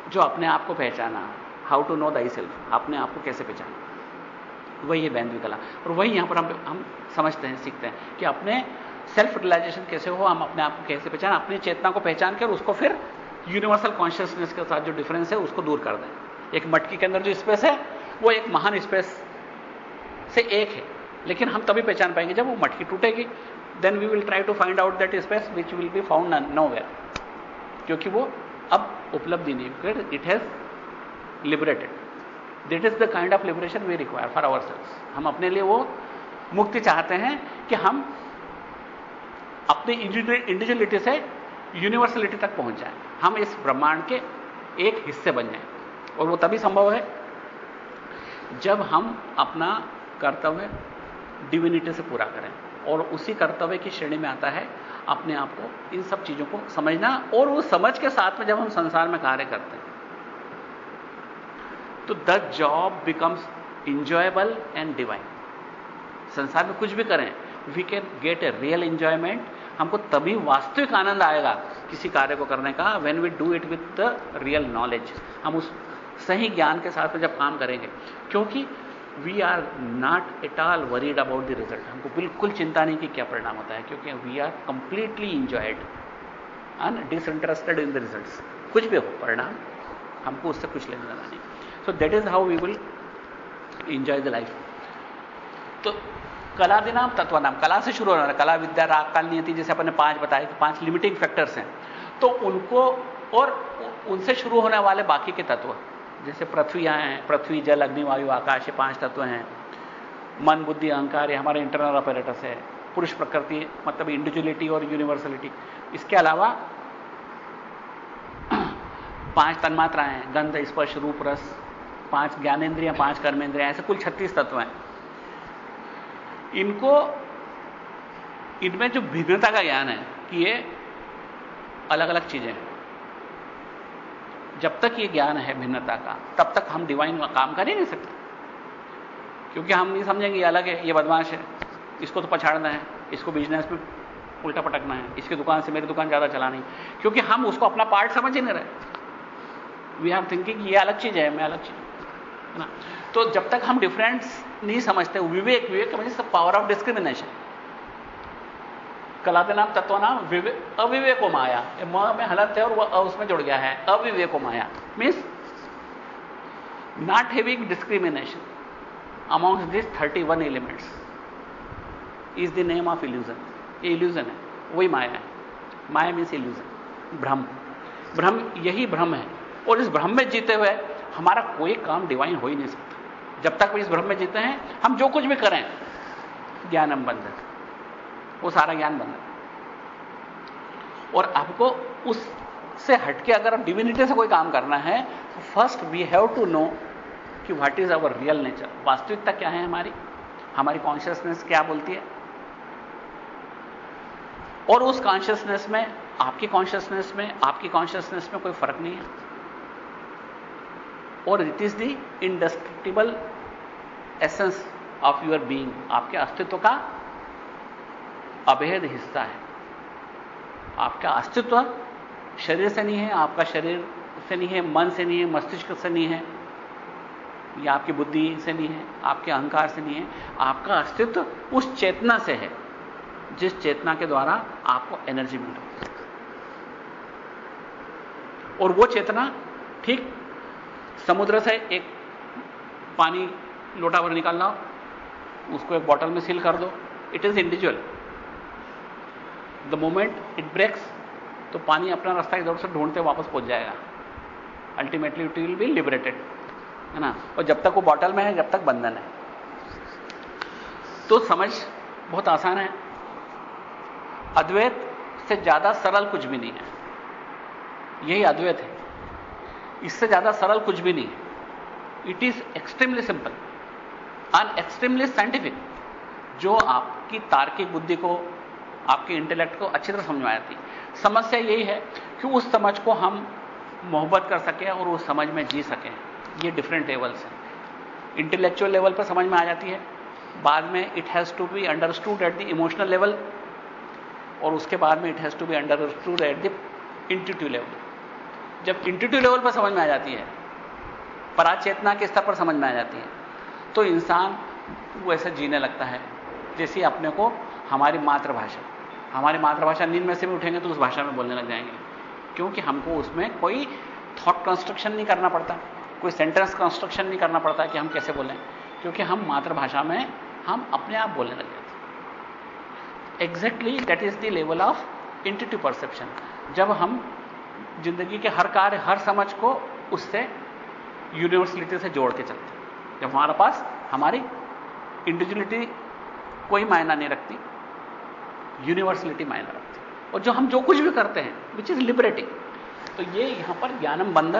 जो अपने आप को पहचाना। How to know thyself अपने आप को कैसे पहचाना। वही है बैंदवी कला। और वही यहाँ पर हम हम समझते हैं, सीखते हैं कि अपने सेल्फ रियलाइजेशन कैसे हो, हम अपने आप को कैसे पहचान, अपनी चेतना को पहचान कर उसको फिर यूनिवर्सल कॉन्शियसनेस के साथ जो डिफरेंस है, उसको दूर कर दें। एक मटकी के अंदर जो स्पेस है, वो एक महान स्पेस से एक है, लेकिन हम तभी पहचान पाएँगे जब वो मटकी टूटेगी। Then we will try to find out that space which will be found nowhere क्योंकि वो अब उपलब्धि नहीं it has liberated that is the kind of liberation we require for ourselves हम अपने लिए वो मुक्ति चाहते हैं कि हम अपनी इंडिविजुअलिटी से यूनिवर्सलिटी तक पहुँच जाए। हम इस ब्रह्मांड के एक हिस्से बन जाए। और वो तभी संभव है जब हम अपना कर्तव्य डिविनिटी से पूरा करें। और उसी कर्तव्य की श्रेणी में आता है अपने आप को, इन सब चीज़ों को समझना और वो समझ के साथ में जब हम संसार में कार्य करते हैं। तो the job becomes enjoyable and divine संसार में कुछ भी करें we can get a real enjoyment हमको तभी वास्तविक आनंद आएगा किसी कार्य को करने का when we do it with the real knowledge हम उस सही ज्ञान के साथ में जब काम करेंगे, क्योंकि we are not at all worried about the result हमको बिल्कुल चिंता नहीं कि क्या परिणाम होता है, क्योंकि we are completely enjoyed and disinterested in the result कुछ भी हो, परिणाम, हमको उससे कुछ लेना देना नहीं। So that is how we will enjoy the life तो कला दिनाम तत्व नाम, कला से शुरू होना कला, विद्या, राग, काल, नियति, जैसे अपने पाँच बताए कि पाँच लिमिटिंग फैक्टर्स हैं। तो उनको और उनसे शुरू होने वाले बाकी के तत्व जैसे पृथ्वी है, पृथ्वी, जल, अग्नि, वायु, आकाश, ये पाँच तत्व हैं। मन, बुद्धि, अहंकार, ये हमारे इंटरनल ऑपरेटर्स है। पुरुष, प्रकृति मतलब इंडिविजुअलिटी और यूनिवर्सलिटी इसके अलावा पाँच तन्मात्राएँ हैं, गंध, स्पर्श, रूप, रस, पाँच ज्ञानेन्द्रियाँ, पाँच कर्मेंद्रियाँ ऐसे कुल छत्तीस तत्व हैं। इनको, इनमें जो भिन्नता का ज्ञान है कि ये अलग अलग चीज़ें हैं। जब तक ये ज्ञान है भिन्नता का, तब तक हम डिवाइन का काम कर ही नहीं सकते। क्योंकि हम नहीं समझेंगे, ये अलग है, ये बदमाश है, इसको तो पछाड़ना है, इसको बिज़नेस में उल्टा पटकना है, इसकी दुकान से मेरी दुकान ज़्यादा चलानी क्योंकि हम उसको अपना पार्ट समझ ही नहीं रहे। वी आर थिंकिंग ये अलग चीज़ है, मैं अलग चीज़ ना? तो जब तक हम डिफरेंस नहीं समझते, विवेक विवेक मतलब पावर ऑफ़ डिस्क्रिमिनेशन कलाते नाम तत्व नाम अविवेको माया। म में हलत है और वह उसमें जुड़ गया है। अविवेको माया। Means not having discrimination amount this thirty one elements is the name of illusion ये इल्यूजन है। वही माया है। माया मीन्स इल्यूजन भ्रम। भ्रम, यही भ्रम है। और इस भ्रम में जीते हुए हमारा कोई काम डिवाइन हो ही नहीं सकता। जब तक इस भ्रम में जीते हैं, हम जो कुछ भी करें, ज्ञानम बंधन। वो सारा ज्ञान बंधन और आपको उससे हटके अगर आप डिविनिटी से कोई काम करना है तो first we have to know कि what is our real nature वास्तविकता क्या है हमारी? हमारी कॉन्शियसनेस क्या बोलती है? और उस कॉन्शियसनेस में, आपकी कॉन्शियसनेस में, आपकी कॉन्शियसनेस में कोई फ़र्क नहीं है। और it is the indestructible essence of your being आपके अस्तित्व का अभेद हिस्सा है। आपका अस्तित्व शरीर से नहीं है, आपका शरीर से नहीं है, मन से नहीं है, मस्तिष्क से नहीं है, या आपकी बुद्धि से नहीं है, आपके अहंकार से नहीं है, आपका अस्तित्व उस चेतना से है, जिस चेतना के द्वारा आपको एनर्जी मिल रही है। और वो चेतना ठीक समुद्र से एक पानी लोटा भर निकालना, उसको एक बॉटल में सील कर दो। It is individual the moment it breaks तो पानी अपना रास्ता इधर से ढूंढते वापस पहुँच जाएगा। Ultimately it will be liberated है ना? और जब तक वो बॉटल में है, जब तक बंधन है। तो समझ बहुत आसान है। अद्वैत से ज़्यादा सरल कुछ भी नहीं है। यही अद्वैत है। इससे ज़्यादा सरल कुछ भी नहीं है। It is extremely simple and extremely scientific जो आपकी तार्किक बुद्धि को आपके इंटेलेक्ट को अच्छी तरह समझ में आती। समस्या यही है कि उस समझ को हम मोहब्बत कर सकें और उस समझ में जी सकें। ये डिफरेंट लेवल्स हैं। इंटेलेक्चुअल लेवल पर समझ में आ जाती है। बाद में it has to be understood at the emotional level और उसके बाद में it has to be understood at the intuitive level जब इंटीट्यू लेवल पर समझ में आ जाती है, पराचेतना के स्तर पर समझ में आ जाती है तो इंसान वैसे जीने लगता है जैसे अपने को हमारी मातृभाषा। हमारी मातृभाषा नींद में से भी उठेंगे तो उस भाषा में बोलने लग जाएँगे। क्योंकि हमको उसमें कोई थॉट कंस्ट्रक्शन नहीं करना पड़ता, कोई सेंटेंस कंस्ट्रक्शन नहीं करना पड़ता कि हम कैसे बोलें। क्योंकि हम मातृभाषा में हम अपने आप बोलने लग जाते exactly that is the level of intuitive perception जब हम ज़िंदगी के हर कार्य, हर समझ को उससे यूनिवर्सलिटी से जोड़ के चलते जब हमारे पास हमारी इंडिविजुअलिटी कोई मायना नहीं रखती यूनिवर्सलिटी मायना रखती है और जो हम जो कुछ भी करते हैं विच इज़ लिबरेटिंग तो ये यहाँ पर ज्ञानम बंद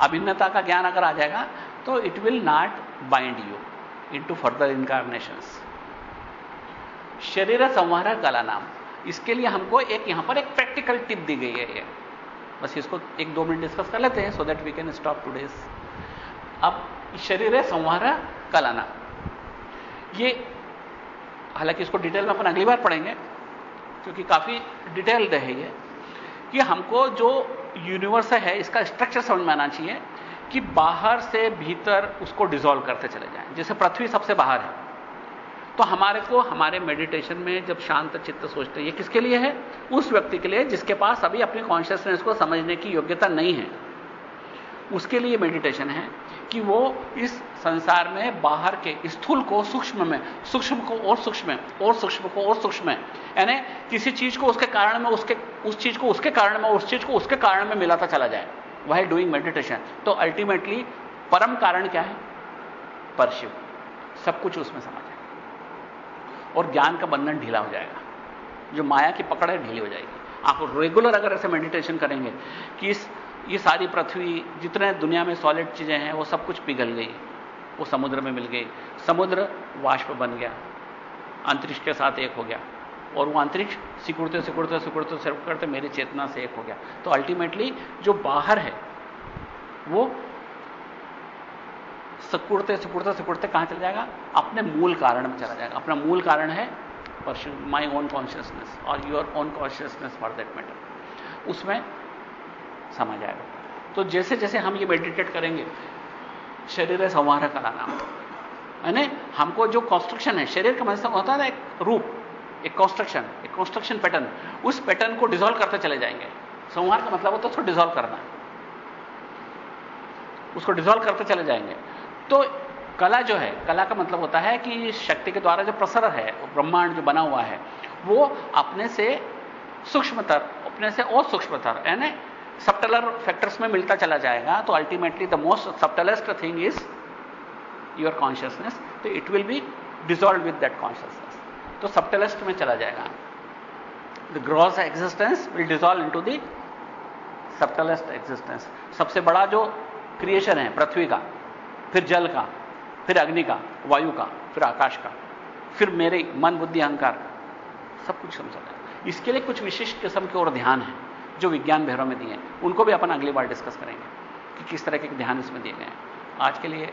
अभिन्नता का ज्ञान अगर आ जाएगा तो it will not bind you into further incarnation शरीर संवार कला नाम, इसके लिए हमको एक यहाँ पर एक प्रैक्टिकल टिप दी गई है ये। बस इसको एक दो मिनट डिस्कस कर लेते हैं so that we can stop today's अब शरीर संवार कला नाम। ये हालाँकि इसको डिटेल में अपन अगली बार पढ़ेंगे, क्योंकि काफ़ी डिटेल्ड है ये, कि हमको जो यूनिवर्स है, इसका स्ट्रक्चर समझ में आना चाहिए कि बाहर से भीतर उसको डिसॉल्व करते चले जाएँ। जैसे पृथ्वी सबसे बाहर है तो हमारे को हमारे मेडिटेशन में जब शांत चित्त सोचते ये किसके लिए है? उस व्यक्ति के लिए जिसके पास अभी अपनी कॉन्शियसनेस को समझने की योग्यता नहीं है। उसके लिए मेडिटेशन है। कि वो इस संसार में बाहर के स्थूल को सूक्ष्म में, सूक्ष्म को और सूक्ष्म और सूक्ष्म को और सूक्ष्म यानी किसी चीज़ को उसके कारण में उसके, उस चीज़ को उसके कारण में उस चीज़ को उसके कारण में मिलाता चला जाए वह डूइंग मेडिटेशन तो अल्टीमेटली परम कारण क्या है? परशिव। सब कुछ उसमें समा जाए और ज्ञान का बंधन ढीला हो जाएगा। जो माया की पकड़ है, ढीली हो जाएगी। आप रेगुलर अगर ऐसे मेडिटेशन करेंगे कि इस ये सारी पृथ्वी, जितने दुनिया में सॉलिड चीज़ें हैं, वो सब कुछ पिघल गई। वो समुद्र में मिल गई। समुद्र वाष्प बन गया। अंतरिक्ष के साथ एक हो गया। और वो अंतरिक्ष सिकुड़ते सिकुड़ते सिकुड़ते सिर्फ़ करते मेरी चेतना से एक हो गया। तो अल्टीमेटली जो बाहर है, वो सिकुड़ते सिकुड़ते सिकुड़ते कहाँ चला जाएगा? अपने मूल कारण में चला जाएगा। अपना मूल कारण है माई ओन कॉन्शियसनेस और your own consciousness for that matter उसमें समा जाएगा तो जैसे जैसे हम ये मेडिटेट करेंगे, शरीर संवार का नाम। यानी हमको जो कॉन्स्ट्रक्शन है, शरीर का मतलब होता है ना एक रूप, एक कॉन्स्ट्रक्शन एक कॉन्स्ट्रक्शन पैटर्न उस पैटर्न को डिजोल्व करते चले जाएँगे। संहार का मतलब होता है उसको डिजोल्व करना। उसको डिजोल्व करते चले जाएँगे। तो कला जो है, कला का मतलब होता है कि शक्ति के द्वारा जो प्रसर है ब्रह्मांड जो बना हुआ है, वो अपने से सूक्ष्मतर, अपने से और सूक्ष्मतर यानी सबटलर फैक्टर्स में मिलता चला जाएगा तो ultimately the most subtlest thing is your consciousness तो it will be dissolve with that consciousness तो सबटलेस्ट में चला जाएगा। The gross existence will dissolve into the subtlest existence सबसे बड़ा जो क्रिएशन है, पृथ्वी का, फिर जल का, फिर अग्नि का, वायु का, फिर आकाश का, फिर मेरे मन, बुद्धि, अहंकार का सब कुछ समझा जाए इसके लिए कुछ विशिष्ट किस्म के और ध्यान है। जो विज्ञान भैरव में दिए हैं, उनको भी अपन अगली बार डिस्कस करेंगे कि किस तरह के ध्यान इसमें दिए गए हैं। आज के लिए